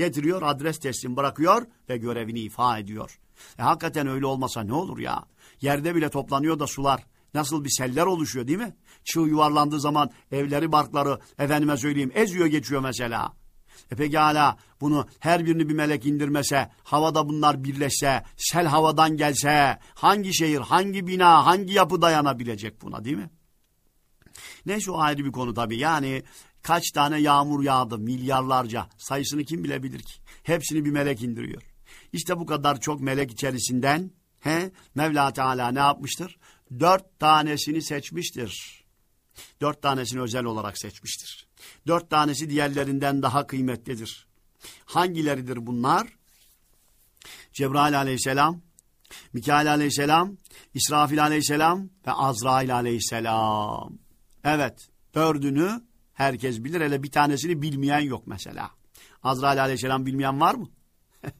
getiriyor, adres teslim bırakıyor ve görevini ifa ediyor. E, hakikaten öyle olmasa ne olur ya? Yerde bile toplanıyor da sular. Nasıl bir seller oluşuyor değil mi? Çığ yuvarlandığı zaman evleri, barkları, efendime söyleyeyim, eziyor geçiyor mesela. E pekala bunu her birini bir melek indirmese, havada bunlar birleşse, sel havadan gelse, hangi şehir, hangi bina, hangi yapı dayanabilecek buna değil mi? Neyse o ayrı bir konu tabii. Yani kaç tane yağmur yağdı milyarlarca sayısını kim bilebilir ki? Hepsini bir melek indiriyor. İşte bu kadar çok melek içerisinden he, Mevla Teala ne yapmıştır? Dört tanesini seçmiştir. Dört tanesini özel olarak seçmiştir. Dört tanesi diğerlerinden daha kıymetlidir. Hangileridir bunlar? Cebrail aleyhisselam, Mikail aleyhisselam, İsrafil aleyhisselam ve Azrail aleyhisselam. Evet, dördünü herkes bilir. Hele bir tanesini bilmeyen yok mesela. Azrail aleyhisselam bilmeyen var mı?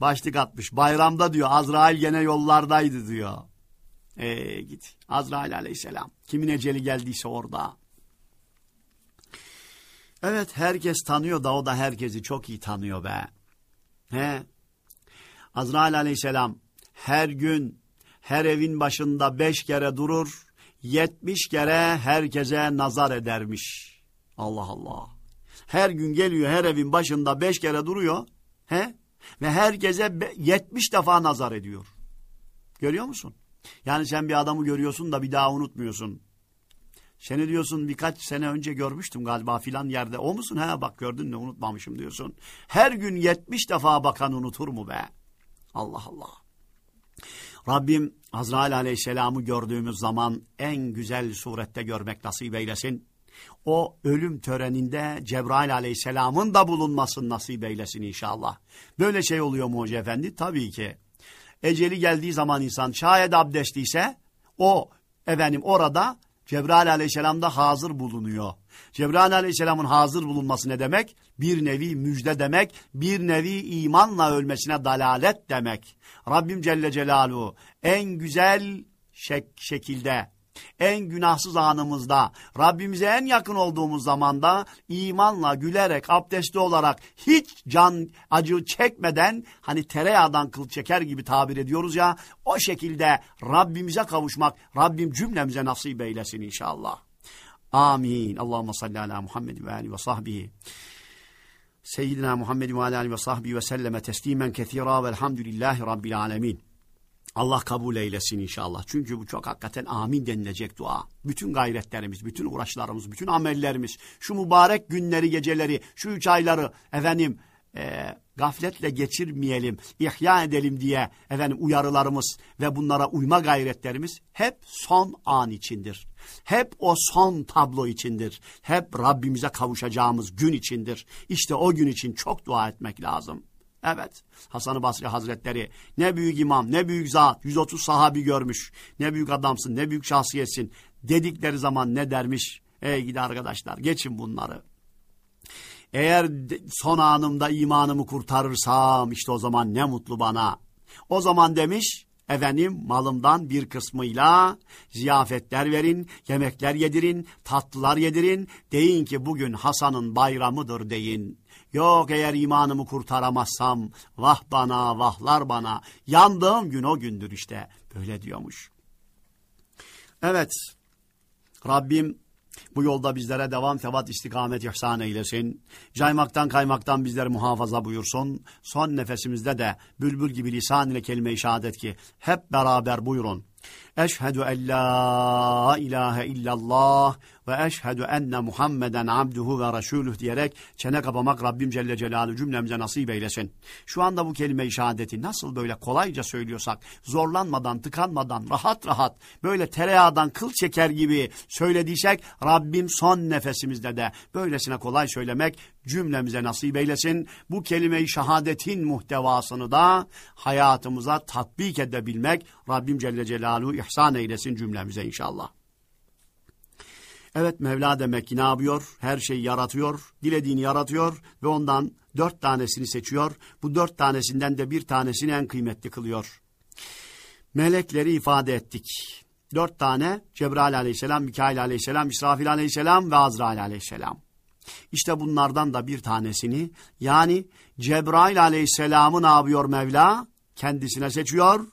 Başlık atmış. Bayramda diyor Azrail gene yollardaydı diyor. Ee, git. Azrail aleyhisselam. Kimin eceli geldiyse orada. Evet herkes tanıyor da o da herkesi çok iyi tanıyor be. He. Azrail aleyhisselam her gün her evin başında beş kere durur, yetmiş kere herkese nazar edermiş. Allah Allah. Her gün geliyor her evin başında beş kere duruyor. He? Ve herkese yetmiş defa nazar ediyor. Görüyor musun? Yani sen bir adamı görüyorsun da bir daha unutmuyorsun. Seni diyorsun birkaç sene önce görmüştüm galiba filan yerde. O musun? He bak gördün mü unutmamışım diyorsun. Her gün yetmiş defa bakan unutur mu be? Allah Allah. Rabbim Azrail aleyhisselamı gördüğümüz zaman en güzel surette görmek nasip eylesin. O ölüm töreninde Cebrail aleyhisselamın da bulunmasını nasip eylesin inşallah. Böyle şey oluyor mu Hoca Efendi? Tabii ki. Eceli geldiği zaman insan şayet abdestliyse o efendim orada Cebrail aleyhisselam da hazır bulunuyor. Cebrail aleyhisselamın hazır bulunması ne demek? Bir nevi müjde demek, bir nevi imanla ölmesine dalalet demek. Rabbim Celle Celaluhu en güzel şek şekilde en günahsız anımızda, Rabbimize en yakın olduğumuz zamanda imanla, gülerek, abdestli olarak hiç can acı çekmeden hani tereyağdan kıl çeker gibi tabir ediyoruz ya o şekilde Rabbimize kavuşmak Rabbim cümlemize nasip eylesin inşallah. Amin. Allahümme salli ala Muhammed ve ali ve sahbihi. Seyyidina Muhammed ve ali ve sahbihi ve selleme teslimen kethira velhamdülillahi rabbil alemin. Allah kabul eylesin inşallah. Çünkü bu çok hakikaten amin denilecek dua. Bütün gayretlerimiz, bütün uğraşlarımız, bütün amellerimiz, şu mübarek günleri, geceleri, şu üç ayları efendim e, gafletle geçirmeyelim, ihya edelim diye efendim uyarılarımız ve bunlara uyma gayretlerimiz hep son an içindir. Hep o son tablo içindir. Hep Rabbimize kavuşacağımız gün içindir. İşte o gün için çok dua etmek lazım. Evet. Hasan-ı Basri Hazretleri ne büyük imam, ne büyük zat, 130 sahabi görmüş. Ne büyük adamsın, ne büyük şahsiyetsin dedikleri zaman ne dermiş? Ey gidi arkadaşlar geçin bunları. Eğer son anımda imanımı kurtarırsam işte o zaman ne mutlu bana. O zaman demiş efendim malımdan bir kısmıyla ziyafetler verin, yemekler yedirin, tatlılar yedirin. Deyin ki bugün Hasan'ın bayramıdır deyin. Yok eğer imanımı kurtaramazsam vah bana vahlar bana yandığım gün o gündür işte böyle diyormuş. Evet Rabbim bu yolda bizlere devam tevat istikamet ihsan eylesin. Caymaktan kaymaktan bizleri muhafaza buyursun. Son nefesimizde de bülbül gibi lisan ile kelime-i şehadet ki hep beraber buyurun. Eşhedü en la ilahe illallah ve eşhedü enne Muhammeden abduhu ve resulüh diyerek çene kapamak Rabbim Celle Celaluhu cümlemize nasip eylesin. Şu anda bu kelime-i şehadeti nasıl böyle kolayca söylüyorsak, zorlanmadan, tıkanmadan, rahat rahat, böyle tereyağdan kıl çeker gibi söylediysek, Rabbim son nefesimizde de böylesine kolay söylemek cümlemize nasip eylesin. Bu kelime-i şehadetin muhtevasını da hayatımıza tatbik edebilmek Rabbim Celle Celaluhu ihsan eylesin cümlemize inşallah. Evet Mevla demek ne yapıyor? Her şeyi yaratıyor, dilediğini yaratıyor ve ondan dört tanesini seçiyor. Bu dört tanesinden de bir tanesini en kıymetli kılıyor. Melekleri ifade ettik. Dört tane Cebrail aleyhisselam, Mikail aleyhisselam, İsrafil aleyhisselam ve Azrail aleyhisselam. İşte bunlardan da bir tanesini yani Cebrail aleyhisselamı ne yapıyor Mevla? Kendisine seçiyor,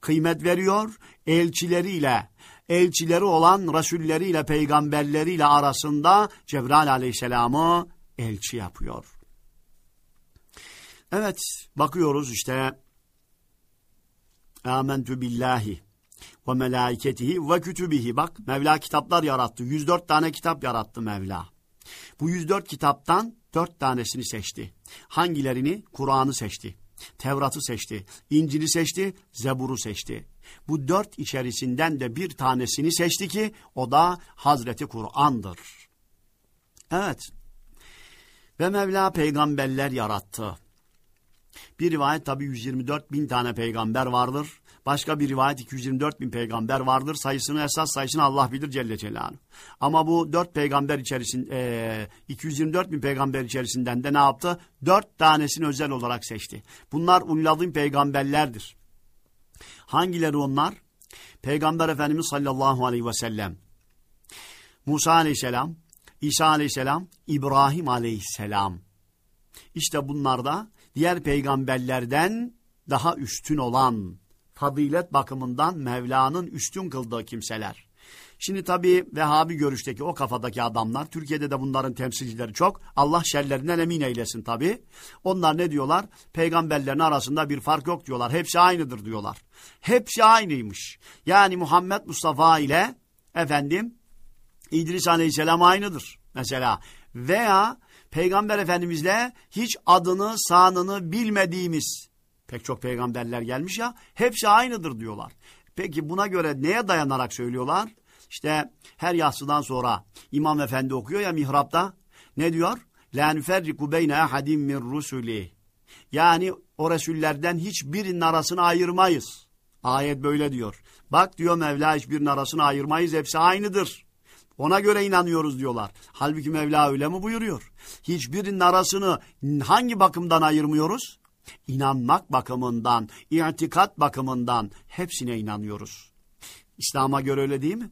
kıymet veriyor, elçileriyle elçileri olan Resulleriyle, peygamberleriyle arasında Cebrail aleyhisselamı elçi yapıyor. Evet bakıyoruz işte Âmentü billahi ve melaiketihi ve kütübihi. Bak Mevla kitaplar yarattı. 104 tane kitap yarattı Mevla. Bu 104 kitaptan 4 tanesini seçti. Hangilerini? Kur'an'ı seçti. Tevrat'ı seçti. İncil'i seçti. Zebur'u seçti. Bu dört içerisinden de bir tanesini seçti ki o da Hazreti Kur'an'dır. Evet. Ve Mevla peygamberler yarattı. Bir rivayet tabi 124 bin tane peygamber vardır. Başka bir rivayet 224 bin peygamber vardır. Sayısını esas sayısını Allah bilir Celle Celaluhu. Ama bu dört peygamber içerisinde e, 224 bin peygamber içerisinden de ne yaptı? Dört tanesini özel olarak seçti. Bunlar ulladığım peygamberlerdir. Hangileri onlar? Peygamber Efendimiz sallallahu aleyhi ve sellem, Musa aleyhisselam, İsa aleyhisselam, İbrahim aleyhisselam. İşte bunlar da diğer peygamberlerden daha üstün olan, fazilet bakımından Mevla'nın üstün kıldığı kimseler. Şimdi tabii Vehhabi görüşteki o kafadaki adamlar, Türkiye'de de bunların temsilcileri çok. Allah şerlerinden emin eylesin tabii. Onlar ne diyorlar? Peygamberlerin arasında bir fark yok diyorlar. Hepsi aynıdır diyorlar. Hepsi aynıymış. Yani Muhammed Mustafa ile efendim İdris Aleyhisselam aynıdır mesela. Veya Peygamber Efendimizle hiç adını, sanını bilmediğimiz pek çok peygamberler gelmiş ya hepsi aynıdır diyorlar. Peki buna göre neye dayanarak söylüyorlar? İşte her yatsıdan sonra İmam Efendi okuyor ya mihrapta. Ne diyor? La nüferriku beyne ahadim min rusuli. Yani o Resullerden hiçbirinin arasını ayırmayız. Ayet böyle diyor. Bak diyor Mevla hiçbirinin arasını ayırmayız. Hepsi aynıdır. Ona göre inanıyoruz diyorlar. Halbuki Mevla öyle mi buyuruyor? Hiçbirinin arasını hangi bakımdan ayırmıyoruz? İnanmak bakımından, itikat bakımından hepsine inanıyoruz. İslam'a göre öyle değil mi?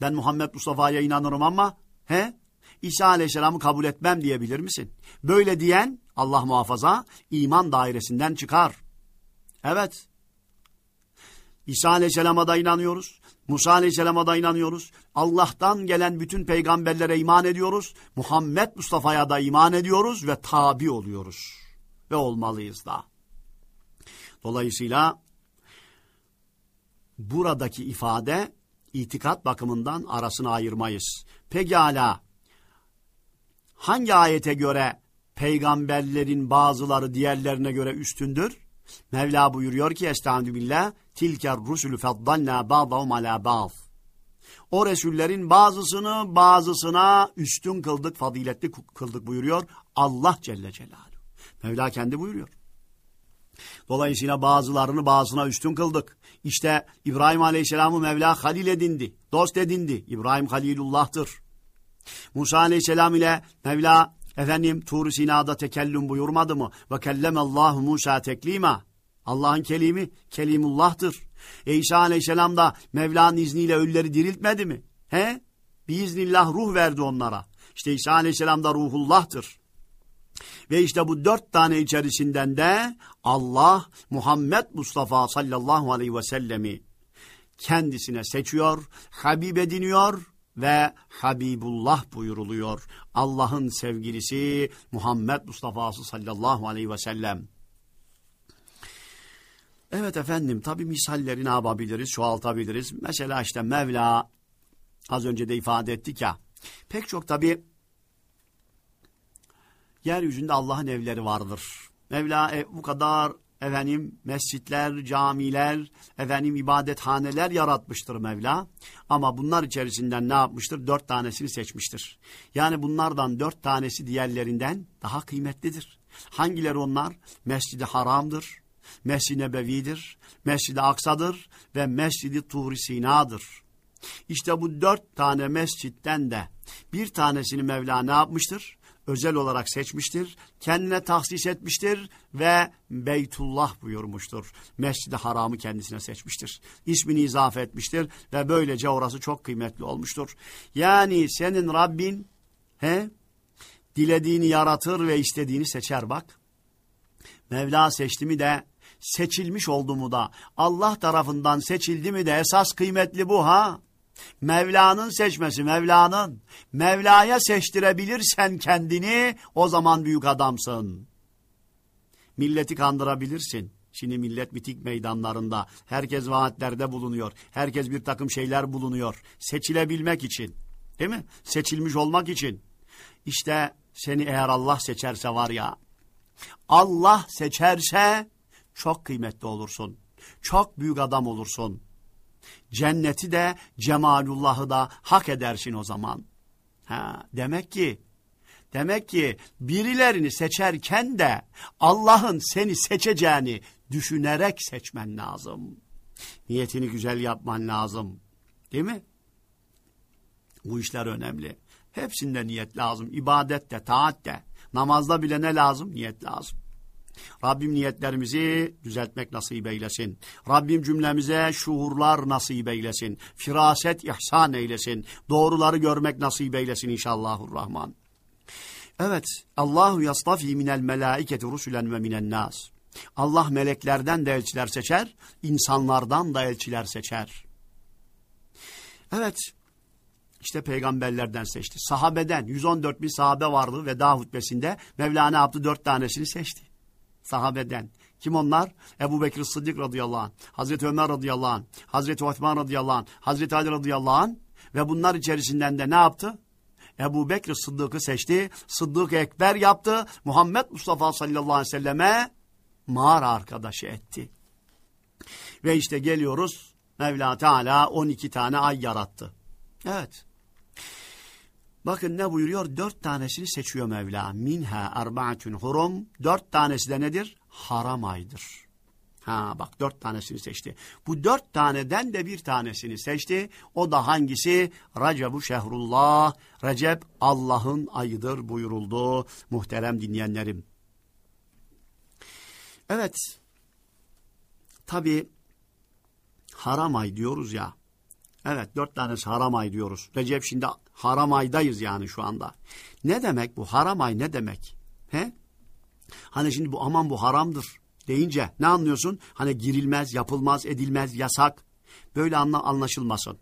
Ben Muhammed Mustafa'ya inanırım ama he? İsa Aleyhisselam'ı kabul etmem diyebilir misin? Böyle diyen Allah muhafaza iman dairesinden çıkar. Evet. İsa Aleyhisselam'a da inanıyoruz. Musa Aleyhisselam'a da inanıyoruz. Allah'tan gelen bütün peygamberlere iman ediyoruz. Muhammed Mustafa'ya da iman ediyoruz ve tabi oluyoruz. Ve olmalıyız da. Dolayısıyla buradaki ifade itikat bakımından arasını ayırmayız. Pekala hangi ayete göre peygamberlerin bazıları diğerlerine göre üstündür? Mevla buyuruyor ki Estaizu billah tilker rusulü feddalna ba'dahum ala ba'd. O Resullerin bazısını bazısına üstün kıldık, faziletli kıldık buyuruyor Allah Celle Celaluhu. Mevla kendi buyuruyor. Dolayısıyla bazılarını bazısına üstün kıldık. İşte İbrahim Aleyhisselam'ı Mevla halil edindi, dost edindi. İbrahim Halilullah'tır. Musa Aleyhisselam ile Mevla efendim Tur Sina'da tekellüm buyurmadı mı? Ve kellemallahu Musa teklima. Allah'ın kelimi Kelimullah'tır. E İsa Aleyhisselam da Mevla'nın izniyle ölüleri diriltmedi mi? He? Biiznillah ruh verdi onlara. İşte İsa Aleyhisselam da ruhullah'tır. Ve işte bu dört tane içerisinden de Allah Muhammed Mustafa sallallahu aleyhi ve sellemi kendisine seçiyor, Habib ediniyor ve Habibullah buyuruluyor. Allah'ın sevgilisi Muhammed Mustafa'sı sallallahu aleyhi ve sellem. Evet efendim tabi misalleri ne yapabiliriz, çoğaltabiliriz. Mesela işte Mevla az önce de ifade ettik ya. Pek çok tabi yeryüzünde Allah'ın evleri vardır. Mevla e, bu kadar efendim mescitler, camiler, efendim ibadethaneler yaratmıştır Mevla. Ama bunlar içerisinden ne yapmıştır? Dört tanesini seçmiştir. Yani bunlardan dört tanesi diğerlerinden daha kıymetlidir. Hangileri onlar? Mescidi Haram'dır, Mescid-i Nebevi'dir, Mescid-i Aksa'dır ve Mescid-i Tuğri Sina'dır. İşte bu dört tane mescitten de bir tanesini Mevla ne yapmıştır? Özel olarak seçmiştir, kendine tahsis etmiştir ve Beytullah buyurmuştur. Mescid-i Haram'ı kendisine seçmiştir. İsmini izafe etmiştir ve böylece orası çok kıymetli olmuştur. Yani senin Rabbin he, dilediğini yaratır ve istediğini seçer bak. Mevla seçti mi de seçilmiş oldu mu da Allah tarafından seçildi mi de esas kıymetli bu ha. Mevla'nın seçmesi, Mevla'nın. Mevla'ya seçtirebilirsen kendini, o zaman büyük adamsın. Milleti kandırabilirsin. Şimdi millet mitik meydanlarında, herkes vaatlerde bulunuyor, herkes bir takım şeyler bulunuyor. Seçilebilmek için, değil mi? Seçilmiş olmak için. İşte seni eğer Allah seçerse var ya, Allah seçerse çok kıymetli olursun. Çok büyük adam olursun. Cenneti de cemalullahı da hak edersin o zaman. Ha, demek ki demek ki birilerini seçerken de Allah'ın seni seçeceğini düşünerek seçmen lazım. Niyetini güzel yapman lazım. Değil mi? Bu işler önemli. Hepsinde niyet lazım. İbadette, taatte. Namazda bile ne lazım? Niyet lazım. Rabbim niyetlerimizi düzeltmek nasip eylesin. Rabbim cümlemize şuurlar nasip eylesin. Firaset ihsan eylesin. Doğruları görmek nasip eylesin inşallahurrahman. Evet, Allahu yastafi minel melaiketi rusulen ve minen nas. Allah meleklerden de elçiler seçer, insanlardan da elçiler seçer. Evet, işte peygamberlerden seçti. Sahabeden 114 bin sahabe vardı veda hutbesinde Mevlana yaptı dört tanesini seçti sahabeden. Kim onlar? Ebu Bekir Sıddık radıyallahu anh, Hazreti Ömer radıyallahu anh, Hazreti Osman radıyallahu anh, Hazreti Ali radıyallahu anh ve bunlar içerisinden de ne yaptı? Ebu Bekir Sıddık'ı seçti, Sıddık Ekber yaptı, Muhammed Mustafa sallallahu aleyhi ve selleme mağara arkadaşı etti. Ve işte geliyoruz, Mevla Teala 12 tane ay yarattı. Evet. Bakın ne buyuruyor? Dört tanesini seçiyor Mevla. Minha arbaatun hurum. Dört tanesi de nedir? Haram aydır. Ha bak dört tanesini seçti. Bu dört taneden de bir tanesini seçti. O da hangisi? Recep'u şehrullah. Recep Allah'ın ayıdır buyuruldu. Muhterem dinleyenlerim. Evet. Tabi haram ay diyoruz ya. Evet dört tanesi haram ay diyoruz. Recep şimdi haram aydayız yani şu anda. Ne demek bu haram ay ne demek? He? Hani şimdi bu aman bu haramdır deyince ne anlıyorsun? Hani girilmez, yapılmaz, edilmez, yasak. Böyle anla, anlaşılmasın.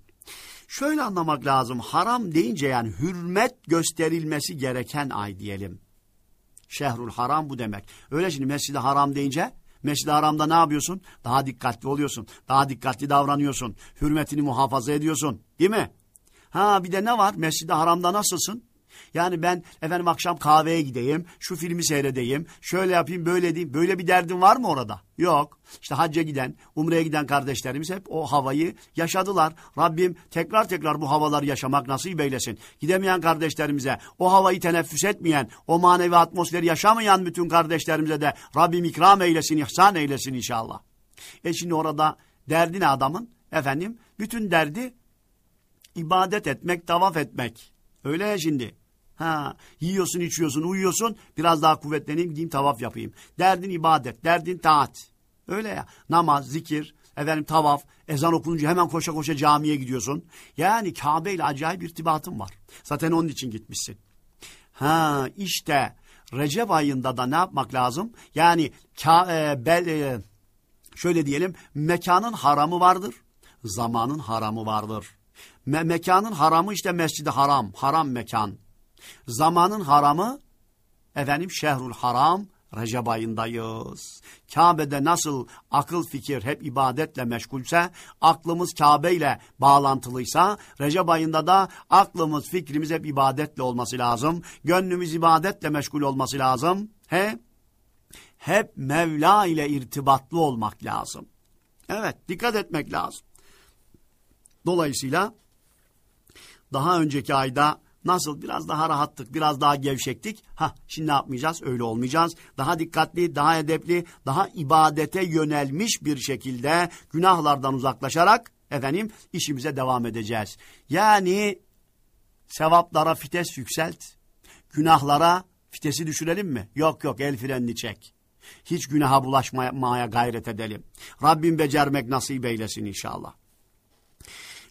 Şöyle anlamak lazım. Haram deyince yani hürmet gösterilmesi gereken ay diyelim. Şehrul haram bu demek. Öyle şimdi mescid haram deyince Mescid-i Haram'da ne yapıyorsun? Daha dikkatli oluyorsun. Daha dikkatli davranıyorsun. Hürmetini muhafaza ediyorsun. Değil mi? Ha bir de ne var? Mescid-i Haram'da nasılsın? Yani ben efendim akşam kahveye gideyim, şu filmi seyredeyim, şöyle yapayım, böyle diyeyim. Böyle bir derdin var mı orada? Yok. İşte hacca giden, umreye giden kardeşlerimiz hep o havayı yaşadılar. Rabbim tekrar tekrar bu havaları yaşamak nasip eylesin. Gidemeyen kardeşlerimize, o havayı teneffüs etmeyen, o manevi atmosferi yaşamayan bütün kardeşlerimize de Rabbim ikram eylesin, ihsan eylesin inşallah. E şimdi orada derdi ne adamın? Efendim, bütün derdi ibadet etmek, tavaf etmek. Öyle ya şimdi. Ha, yiyorsun, içiyorsun, uyuyorsun. Biraz daha kuvvetleneyim, gideyim tavaf yapayım. Derdin ibadet, derdin taat. Öyle ya. Namaz, zikir, efendim tavaf, ezan okununca hemen koşa koşa camiye gidiyorsun. Yani Kabe ile acayip irtibatın var. Zaten onun için gitmişsin. Ha, işte Recep ayında da ne yapmak lazım? Yani ka, e, bel, e, şöyle diyelim, mekanın haramı vardır, zamanın haramı vardır. Me mekanın haramı işte mescidi haram, haram mekan. Zamanın haramı efendim şehrul haram Recep ayındayız. Kabe'de nasıl akıl fikir hep ibadetle meşgulse, aklımız Kabe ile bağlantılıysa, Recep ayında da aklımız, fikrimiz hep ibadetle olması lazım. Gönlümüz ibadetle meşgul olması lazım. He? Hep Mevla ile irtibatlı olmak lazım. Evet, dikkat etmek lazım. Dolayısıyla daha önceki ayda nasıl biraz daha rahattık, biraz daha gevşektik. Ha şimdi ne yapmayacağız? Öyle olmayacağız. Daha dikkatli, daha edepli, daha ibadete yönelmiş bir şekilde günahlardan uzaklaşarak efendim işimize devam edeceğiz. Yani sevaplara fites yükselt, günahlara fitesi düşürelim mi? Yok yok el frenini çek. Hiç günaha bulaşmaya gayret edelim. Rabbim becermek nasip eylesin inşallah.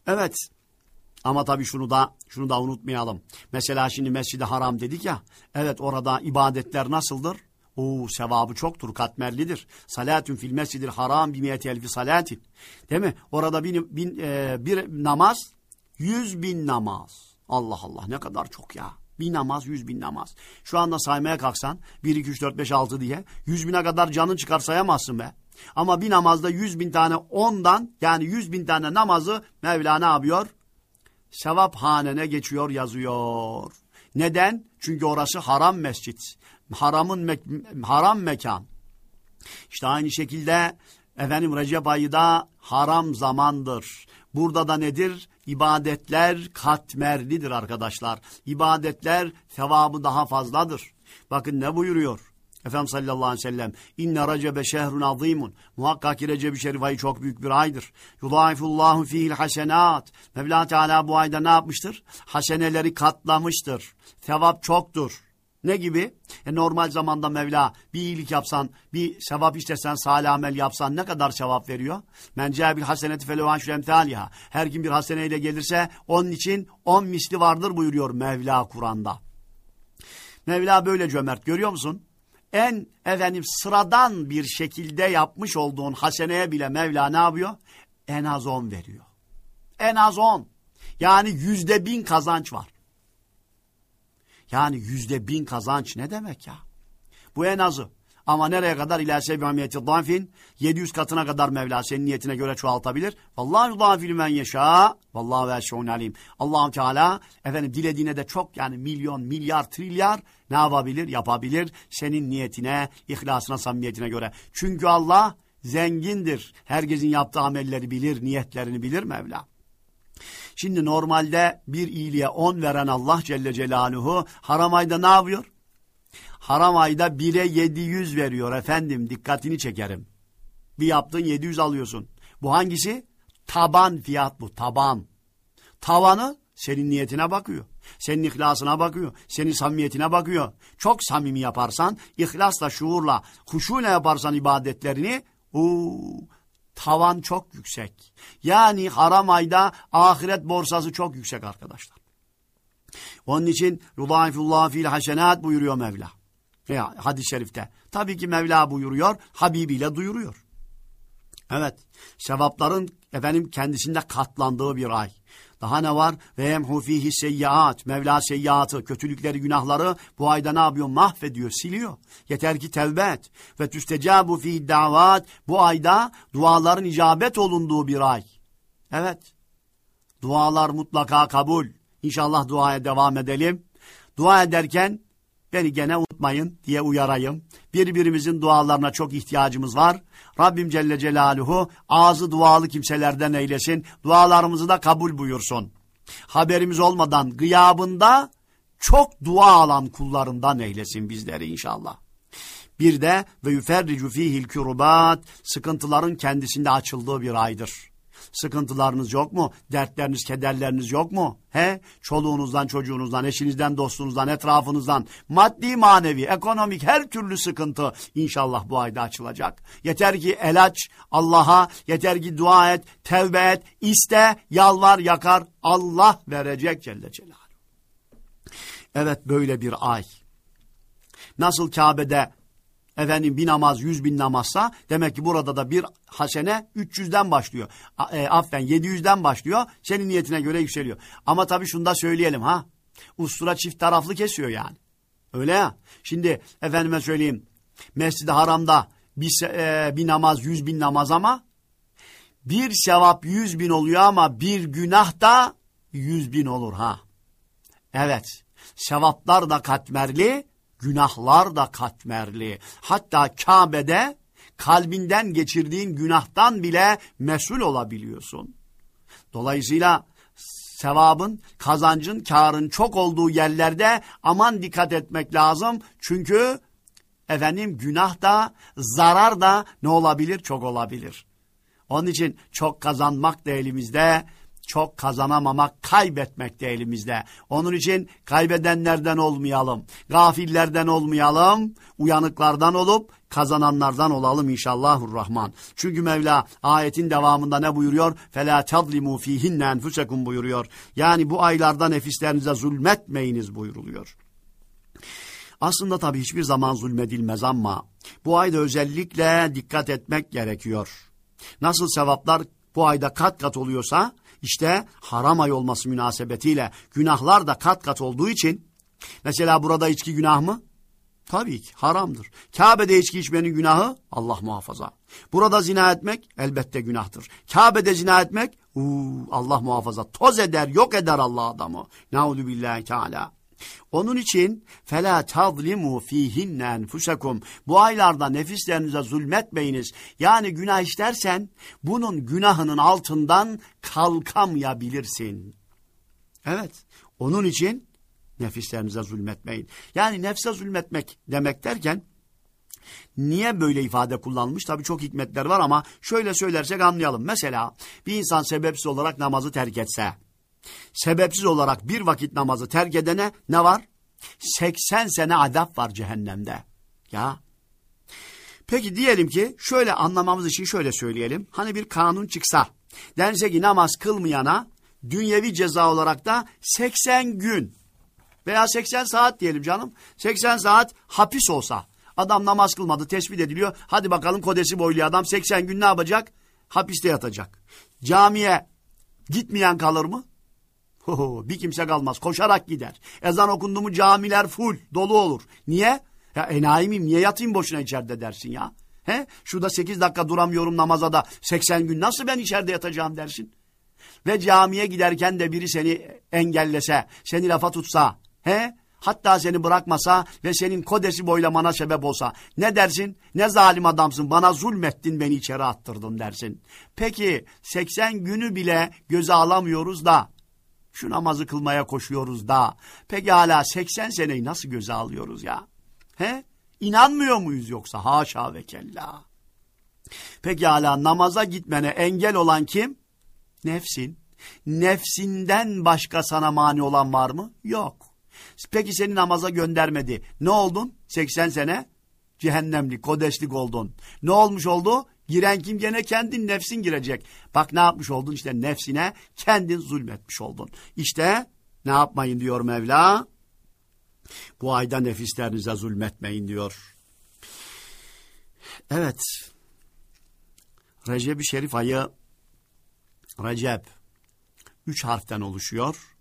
Evet ama tabii şunu da şunu da unutmayalım. Mesela şimdi Mescid-i Haram dedik ya. Evet orada ibadetler nasıldır? Oo sevabı çoktur, katmerlidir. Salatun fil mescidil haram bi miyeti elfi salatin. Değil mi? Orada bin, bin, e, bir namaz yüz bin namaz. Allah Allah ne kadar çok ya. Bir namaz, yüz bin namaz. Şu anda saymaya kalksan, bir, iki, üç, dört, beş, altı diye, yüz bine kadar canın çıkar sayamazsın be. Ama bir namazda yüz bin tane ondan, yani yüz bin tane namazı Mevla ne yapıyor? Sevap hanene geçiyor, yazıyor. Neden? Çünkü orası haram mescit. Haramın me haram mekan. İşte aynı şekilde efendim Recep ayı da haram zamandır. Burada da nedir? İbadetler katmerlidir arkadaşlar. İbadetler sevabı daha fazladır. Bakın ne buyuruyor? Efendimiz sallallahu aleyhi ve sellem inne recebe şehrun azimun. Muhakkak ki Recep-i Şerif ayı çok büyük bir aydır. Yudâifullahu fihil hasenat. Mevla Teala bu ayda ne yapmıştır? Haseneleri katlamıştır. Sevap çoktur. Ne gibi? E normal zamanda Mevla bir iyilik yapsan, bir sevap istesen, salih amel yapsan ne kadar sevap veriyor? Men bil haseneti felevan şu emtaliha. Her kim bir haseneyle gelirse onun için on misli vardır buyuruyor Mevla Kur'an'da. Mevla böyle cömert görüyor musun? En efendim sıradan bir şekilde yapmış olduğun haseneye bile Mevla ne yapıyor? En az on veriyor. En az on. Yani yüzde bin kazanç var. Yani yüzde bin kazanç ne demek ya? Bu en azı. Ama nereye kadar ilerse bir hamiyeti danfin 700 katına kadar Mevla senin niyetine göre çoğaltabilir. Vallahi danfil men yeşâ. Vallahi ve şun alim. Allahu Teala efendim dilediğine de çok yani milyon, milyar, trilyar ne yapabilir? Yapabilir. Senin niyetine, ihlasına, samimiyetine göre. Çünkü Allah zengindir. Herkesin yaptığı amelleri bilir, niyetlerini bilir Mevla. Şimdi normalde bir iyiliğe on veren Allah Celle Celaluhu haram ayda ne yapıyor? Haram ayda 1'e 700 veriyor efendim dikkatini çekerim. Bir yaptın 700 alıyorsun. Bu hangisi? Taban fiyat bu taban. Tavanı senin niyetine bakıyor. Senin ihlasına bakıyor. Senin samimiyetine bakıyor. Çok samimi yaparsan, ihlasla, şuurla, huşuyla yaparsan ibadetlerini, uu, tavan çok yüksek. Yani haram ayda ahiret borsası çok yüksek arkadaşlar. Onun için Yudâifullah fil hasenat buyuruyor Mevla. Ya hadis-i şerifte. Tabii ki Mevla buyuruyor, Habibiyle duyuruyor. Evet, sevapların efendim kendisinde katlandığı bir ay. Daha ne var? Ve yemhu fihi seyyiat. Mevla seyyiatı, kötülükleri, günahları bu ayda ne yapıyor? Mahvediyor, siliyor. Yeter ki tevbe et. Ve tüstecabu fi davat. Bu ayda duaların icabet olunduğu bir ay. Evet. Dualar mutlaka kabul. İnşallah duaya devam edelim. Dua ederken beni gene unutmayın diye uyarayım. Birbirimizin dualarına çok ihtiyacımız var. Rabbim Celle Celaluhu ağzı dualı kimselerden eylesin. Dualarımızı da kabul buyursun. Haberimiz olmadan gıyabında çok dua alan kullarından eylesin bizleri inşallah. Bir de ve yüferricu fihil kurubat sıkıntıların kendisinde açıldığı bir aydır. Sıkıntılarınız yok mu? Dertleriniz, kederleriniz yok mu? He? Çoluğunuzdan, çocuğunuzdan, eşinizden, dostunuzdan, etrafınızdan maddi, manevi, ekonomik her türlü sıkıntı inşallah bu ayda açılacak. Yeter ki el aç Allah'a, yeter ki dua et, tevbe et, iste, yalvar, yakar. Allah verecek Celle Celaluhu. Evet böyle bir ay. Nasıl Kabe'de efendim bir namaz yüz bin namazsa demek ki burada da bir hasene 300'den başlıyor. E, affen 700'den başlıyor. Senin niyetine göre yükseliyor. Ama tabii şunu da söyleyelim ha. Ustura çift taraflı kesiyor yani. Öyle ya. Şimdi efendime söyleyeyim. Mescid-i Haram'da bir, e, bir namaz yüz bin namaz ama bir sevap yüz bin oluyor ama bir günah da yüz bin olur ha. Evet. Sevaplar da katmerli, Günahlar da katmerli. Hatta Kabe'de kalbinden geçirdiğin günahtan bile mesul olabiliyorsun. Dolayısıyla sevabın, kazancın, karın çok olduğu yerlerde aman dikkat etmek lazım. Çünkü efendim günah da, zarar da ne olabilir? Çok olabilir. Onun için çok kazanmak da elimizde, çok kazanamamak, kaybetmek de elimizde. Onun için kaybedenlerden olmayalım, gafillerden olmayalım, uyanıklardan olup kazananlardan olalım inşallahurrahman. Çünkü Mevla ayetin devamında ne buyuruyor? فَلَا تَظْلِمُوا ف۪يهِنَّ اَنْفُسَكُمْ buyuruyor. Yani bu aylarda nefislerinize zulmetmeyiniz buyuruluyor. Aslında tabii hiçbir zaman zulmedilmez ama bu ayda özellikle dikkat etmek gerekiyor. Nasıl sevaplar bu ayda kat kat oluyorsa işte haram ay olması münasebetiyle günahlar da kat kat olduğu için mesela burada içki günah mı? Tabii ki haramdır. Kabe'de içki içmenin günahı Allah muhafaza. Burada zina etmek elbette günahtır. Kabe'de zina etmek uu, Allah muhafaza. Toz eder, yok eder Allah adamı. Nauzu billahi teala. Onun için fela tazlimu fihinne enfusakum. Bu aylarda nefislerinize zulmetmeyiniz. Yani günah işlersen bunun günahının altından kalkamayabilirsin. Evet. Onun için nefislerinize zulmetmeyin. Yani nefse zulmetmek demek derken niye böyle ifade kullanmış? Tabii çok hikmetler var ama şöyle söylersek anlayalım. Mesela bir insan sebepsiz olarak namazı terk etse, sebepsiz olarak bir vakit namazı terk edene ne var? 80 sene adap var cehennemde. Ya. Peki diyelim ki şöyle anlamamız için şöyle söyleyelim. Hani bir kanun çıksa, dense ki namaz kılmayana dünyevi ceza olarak da 80 gün veya 80 saat diyelim canım. 80 saat hapis olsa. Adam namaz kılmadı tespit ediliyor. Hadi bakalım kodesi boylu adam 80 gün ne yapacak? Hapiste yatacak. Camiye gitmeyen kalır mı? Ho, bir kimse kalmaz. Koşarak gider. Ezan okundu mu camiler full, dolu olur. Niye? Ya enayi miyim? Niye yatayım boşuna içeride dersin ya? He? Şurada 8 dakika duramıyorum namaza da 80 gün nasıl ben içeride yatacağım dersin? Ve camiye giderken de biri seni engellese, seni lafa tutsa, he? Hatta seni bırakmasa ve senin kodesi boylamana sebep olsa ne dersin? Ne zalim adamsın bana zulmettin beni içeri attırdın dersin. Peki 80 günü bile göze alamıyoruz da şu namazı kılmaya koşuyoruz da peki hala 80 seneyi nasıl göze alıyoruz ya? He? İnanmıyor muyuz yoksa? Haşa ve kella. Peki hala namaza gitmene engel olan kim? Nefsin. Nefsinden başka sana mani olan var mı? Yok. Peki seni namaza göndermedi. Ne oldun? 80 sene cehennemlik, kodeslik oldun. Ne olmuş oldu? Giren kim gene kendin nefsin girecek. Bak ne yapmış oldun işte nefsine kendin zulmetmiş oldun. İşte ne yapmayın diyor Mevla. Bu ayda nefislerinize zulmetmeyin diyor. Evet. Recep-i Şerif ayı Recep üç harften oluşuyor.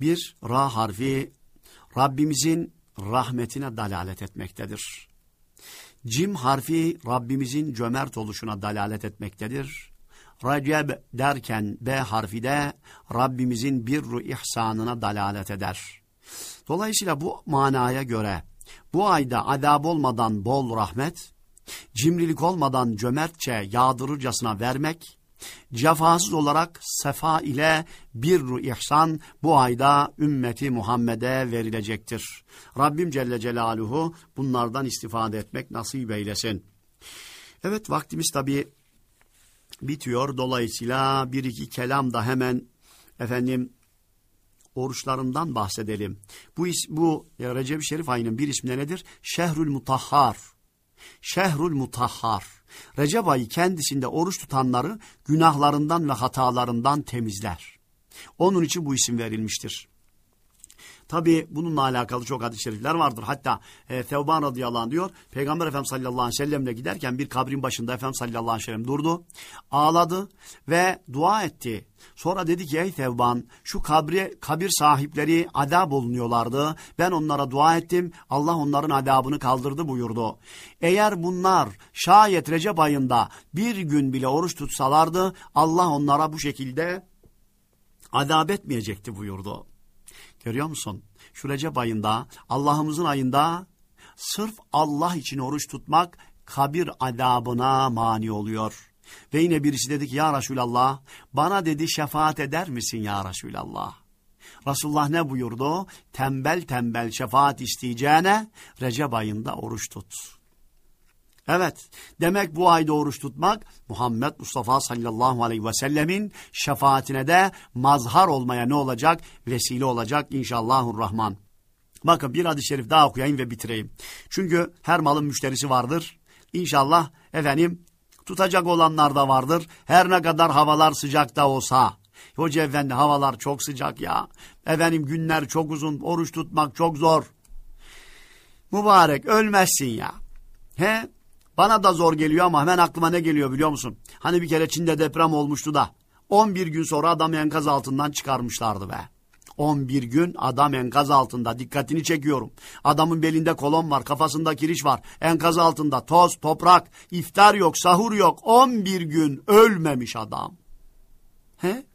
Bir ra harfi Rabbimizin rahmetine dalalet etmektedir. Cim harfi Rabbimizin cömert oluşuna dalalet etmektedir. Recep derken B harfi de Rabbimizin birru ihsanına dalalet eder. Dolayısıyla bu manaya göre bu ayda adab olmadan bol rahmet, cimrilik olmadan cömertçe yağdırırcasına vermek, cefasız olarak sefa ile birru ihsan bu ayda ümmeti Muhammed'e verilecektir. Rabbim Celle Celaluhu bunlardan istifade etmek nasip eylesin. Evet vaktimiz tabi bitiyor. Dolayısıyla bir iki kelam da hemen efendim oruçlarından bahsedelim. Bu, is, bu Recep-i Şerif ayının bir ismi nedir? Şehrül Mutahhar. Şehrül Mutahhar. Recep ayı kendisinde oruç tutanları günahlarından ve hatalarından temizler. Onun için bu isim verilmiştir. Tabi bununla alakalı çok hadis-i şerifler vardır. Hatta e, Tevban radıyallahu anh diyor. Peygamber Efendimiz sallallahu aleyhi ve sellemle giderken bir kabrin başında Efendimiz sallallahu aleyhi ve sellem durdu. Ağladı ve dua etti. Sonra dedi ki ey Tevban şu kabri, kabir sahipleri adab olunuyorlardı. Ben onlara dua ettim. Allah onların adabını kaldırdı buyurdu. Eğer bunlar şayet Recep ayında bir gün bile oruç tutsalardı Allah onlara bu şekilde adab etmeyecekti buyurdu. Görüyor musun? Şu Recep ayında, Allah'ımızın ayında sırf Allah için oruç tutmak kabir adabına mani oluyor. Ve yine birisi dedi ki ya Resulallah bana dedi şefaat eder misin ya Resulallah? Resulullah ne buyurdu? Tembel tembel şefaat isteyeceğine Recep ayında oruç tut. Evet, demek bu ayda oruç tutmak Muhammed Mustafa sallallahu aleyhi ve sellemin şefaatine de mazhar olmaya ne olacak? Vesile olacak inşallahurrahman. Bakın bir hadis-i şerif daha okuyayım ve bitireyim. Çünkü her malın müşterisi vardır. İnşallah efendim tutacak olanlar da vardır. Her ne kadar havalar sıcak da olsa. Hoca efendi havalar çok sıcak ya. Efendim günler çok uzun. Oruç tutmak çok zor. Mübarek ölmezsin ya. He? Bana da zor geliyor ama hemen aklıma ne geliyor biliyor musun? Hani bir kere Çin'de deprem olmuştu da 11 gün sonra adam enkaz altından çıkarmışlardı be. 11 gün adam enkaz altında. Dikkatini çekiyorum. Adamın belinde kolon var, kafasında kiriş var. Enkaz altında toz, toprak, iftar yok, sahur yok. 11 gün ölmemiş adam. He?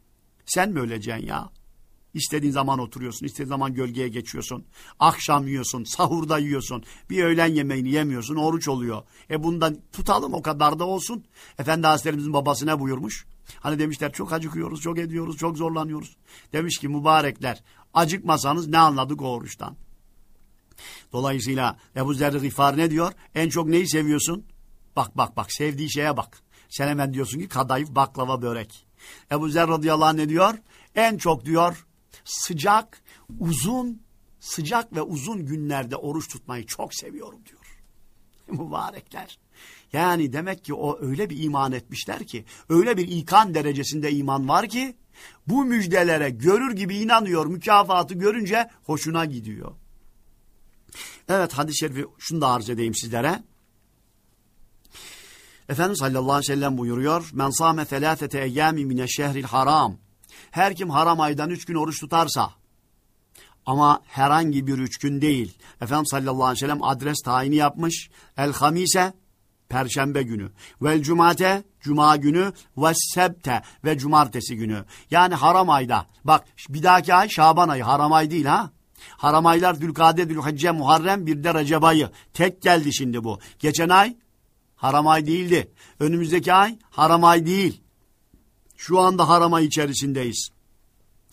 Sen mi öleceksin ya? İstediğin zaman oturuyorsun, istediğin zaman gölgeye geçiyorsun. Akşam yiyorsun, sahurda yiyorsun. Bir öğlen yemeğini yemiyorsun, oruç oluyor. E bundan tutalım o kadar da olsun. Efendi Hazretlerimizin babası ne buyurmuş? Hani demişler çok acıkıyoruz, çok ediyoruz, çok zorlanıyoruz. Demiş ki mübarekler acıkmasanız ne anladık o oruçtan? Dolayısıyla Ebu Zerri Gıfar ne diyor? En çok neyi seviyorsun? Bak bak bak sevdiği şeye bak. Sen hemen diyorsun ki kadayıf, baklava, börek. Ebu Zer radıyallahu anh ne diyor? En çok diyor sıcak, uzun, sıcak ve uzun günlerde oruç tutmayı çok seviyorum diyor. Mübarekler. Yani demek ki o öyle bir iman etmişler ki, öyle bir ikan derecesinde iman var ki, bu müjdelere görür gibi inanıyor, mükafatı görünce hoşuna gidiyor. Evet hadis-i şerifi şunu da arz edeyim sizlere. Efendimiz sallallahu aleyhi ve sellem buyuruyor. Men sâme felâfete eyyâmi mine şehril haram. Her kim haram aydan üç gün oruç tutarsa ama herhangi bir üç gün değil. Efendimiz sallallahu aleyhi ve sellem adres tayini yapmış. El hamise perşembe günü. Vel cumate cuma günü ve sebte ve cumartesi günü. Yani haram ayda. Bak bir dahaki ay Şaban ayı haram ay değil ha. Haram aylar Dülkade, Dülhacce, Muharrem bir de Recep ayı. Tek geldi şimdi bu. Geçen ay haram ay değildi. Önümüzdeki ay haram ay değil. Şu anda haram ay içerisindeyiz.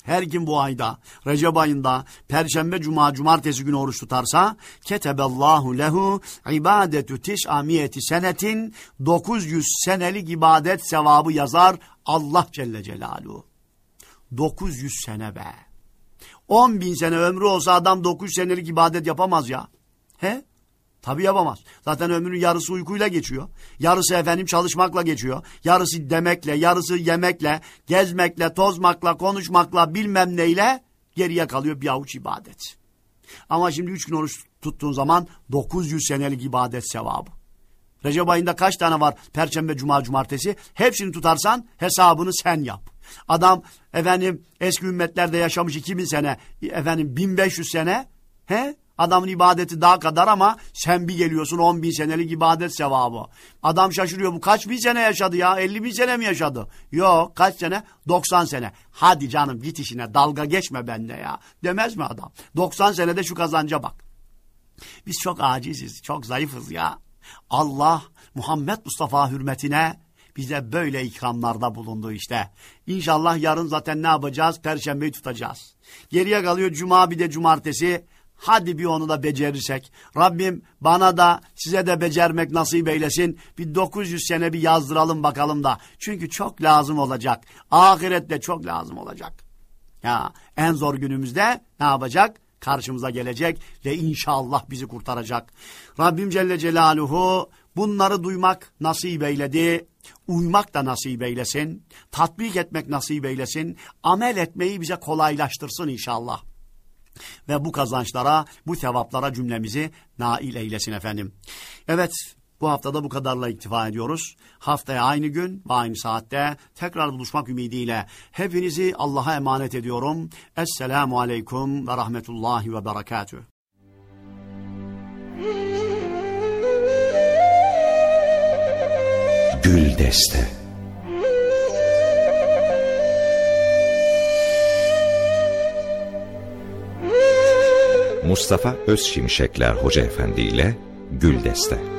Her kim bu ayda, Recep ayında, Perşembe, Cuma, Cumartesi günü oruç tutarsa, keteballahu lehu ibadetu tis'amiyeti senetin 900 senelik ibadet sevabı yazar Allah Celle Celaluhu. 900 sene be. 10 bin sene ömrü olsa adam 900 senelik ibadet yapamaz ya. He? Tabii yapamaz. Zaten ömrünün yarısı uykuyla geçiyor. Yarısı efendim çalışmakla geçiyor. Yarısı demekle, yarısı yemekle, gezmekle, tozmakla, konuşmakla, bilmem neyle geriye kalıyor bir avuç ibadet. Ama şimdi üç gün oruç tuttuğun zaman 900 senelik ibadet sevabı. Recep ayında kaç tane var? Perşembe, cuma, cumartesi. Hepsini tutarsan hesabını sen yap. Adam efendim eski ümmetlerde yaşamış 2000 sene, efendim 1500 sene. He? Adamın ibadeti daha kadar ama sen bir geliyorsun 10 bin senelik ibadet sevabı. Adam şaşırıyor bu kaç bin sene yaşadı ya 50 bin sene mi yaşadı? Yok kaç sene? 90 sene. Hadi canım git işine dalga geçme bende ya. Demez mi adam? 90 senede şu kazanca bak. Biz çok aciziz, çok zayıfız ya. Allah Muhammed Mustafa hürmetine bize böyle ikramlarda bulundu işte. İnşallah yarın zaten ne yapacağız? Perşembeyi tutacağız. Geriye kalıyor cuma bir de cumartesi. Hadi bir onu da becerirsek. Rabbim bana da size de becermek nasip eylesin. Bir 900 sene bir yazdıralım bakalım da. Çünkü çok lazım olacak. Ahirette çok lazım olacak. Ya en zor günümüzde ne yapacak? Karşımıza gelecek ve inşallah bizi kurtaracak. Rabbim Celle Celaluhu bunları duymak nasip eyledi. Uymak da nasip eylesin. Tatbik etmek nasip eylesin. Amel etmeyi bize kolaylaştırsın inşallah ve bu kazançlara, bu sevaplara cümlemizi nail eylesin efendim. Evet, bu haftada bu kadarla iktifa ediyoruz. Haftaya aynı gün ve aynı saatte tekrar buluşmak ümidiyle hepinizi Allah'a emanet ediyorum. Esselamu Aleyküm ve Rahmetullahi ve Berekatüh. Gül Deste Mustafa Özşimşekler Hoca Efendi ile Güldeste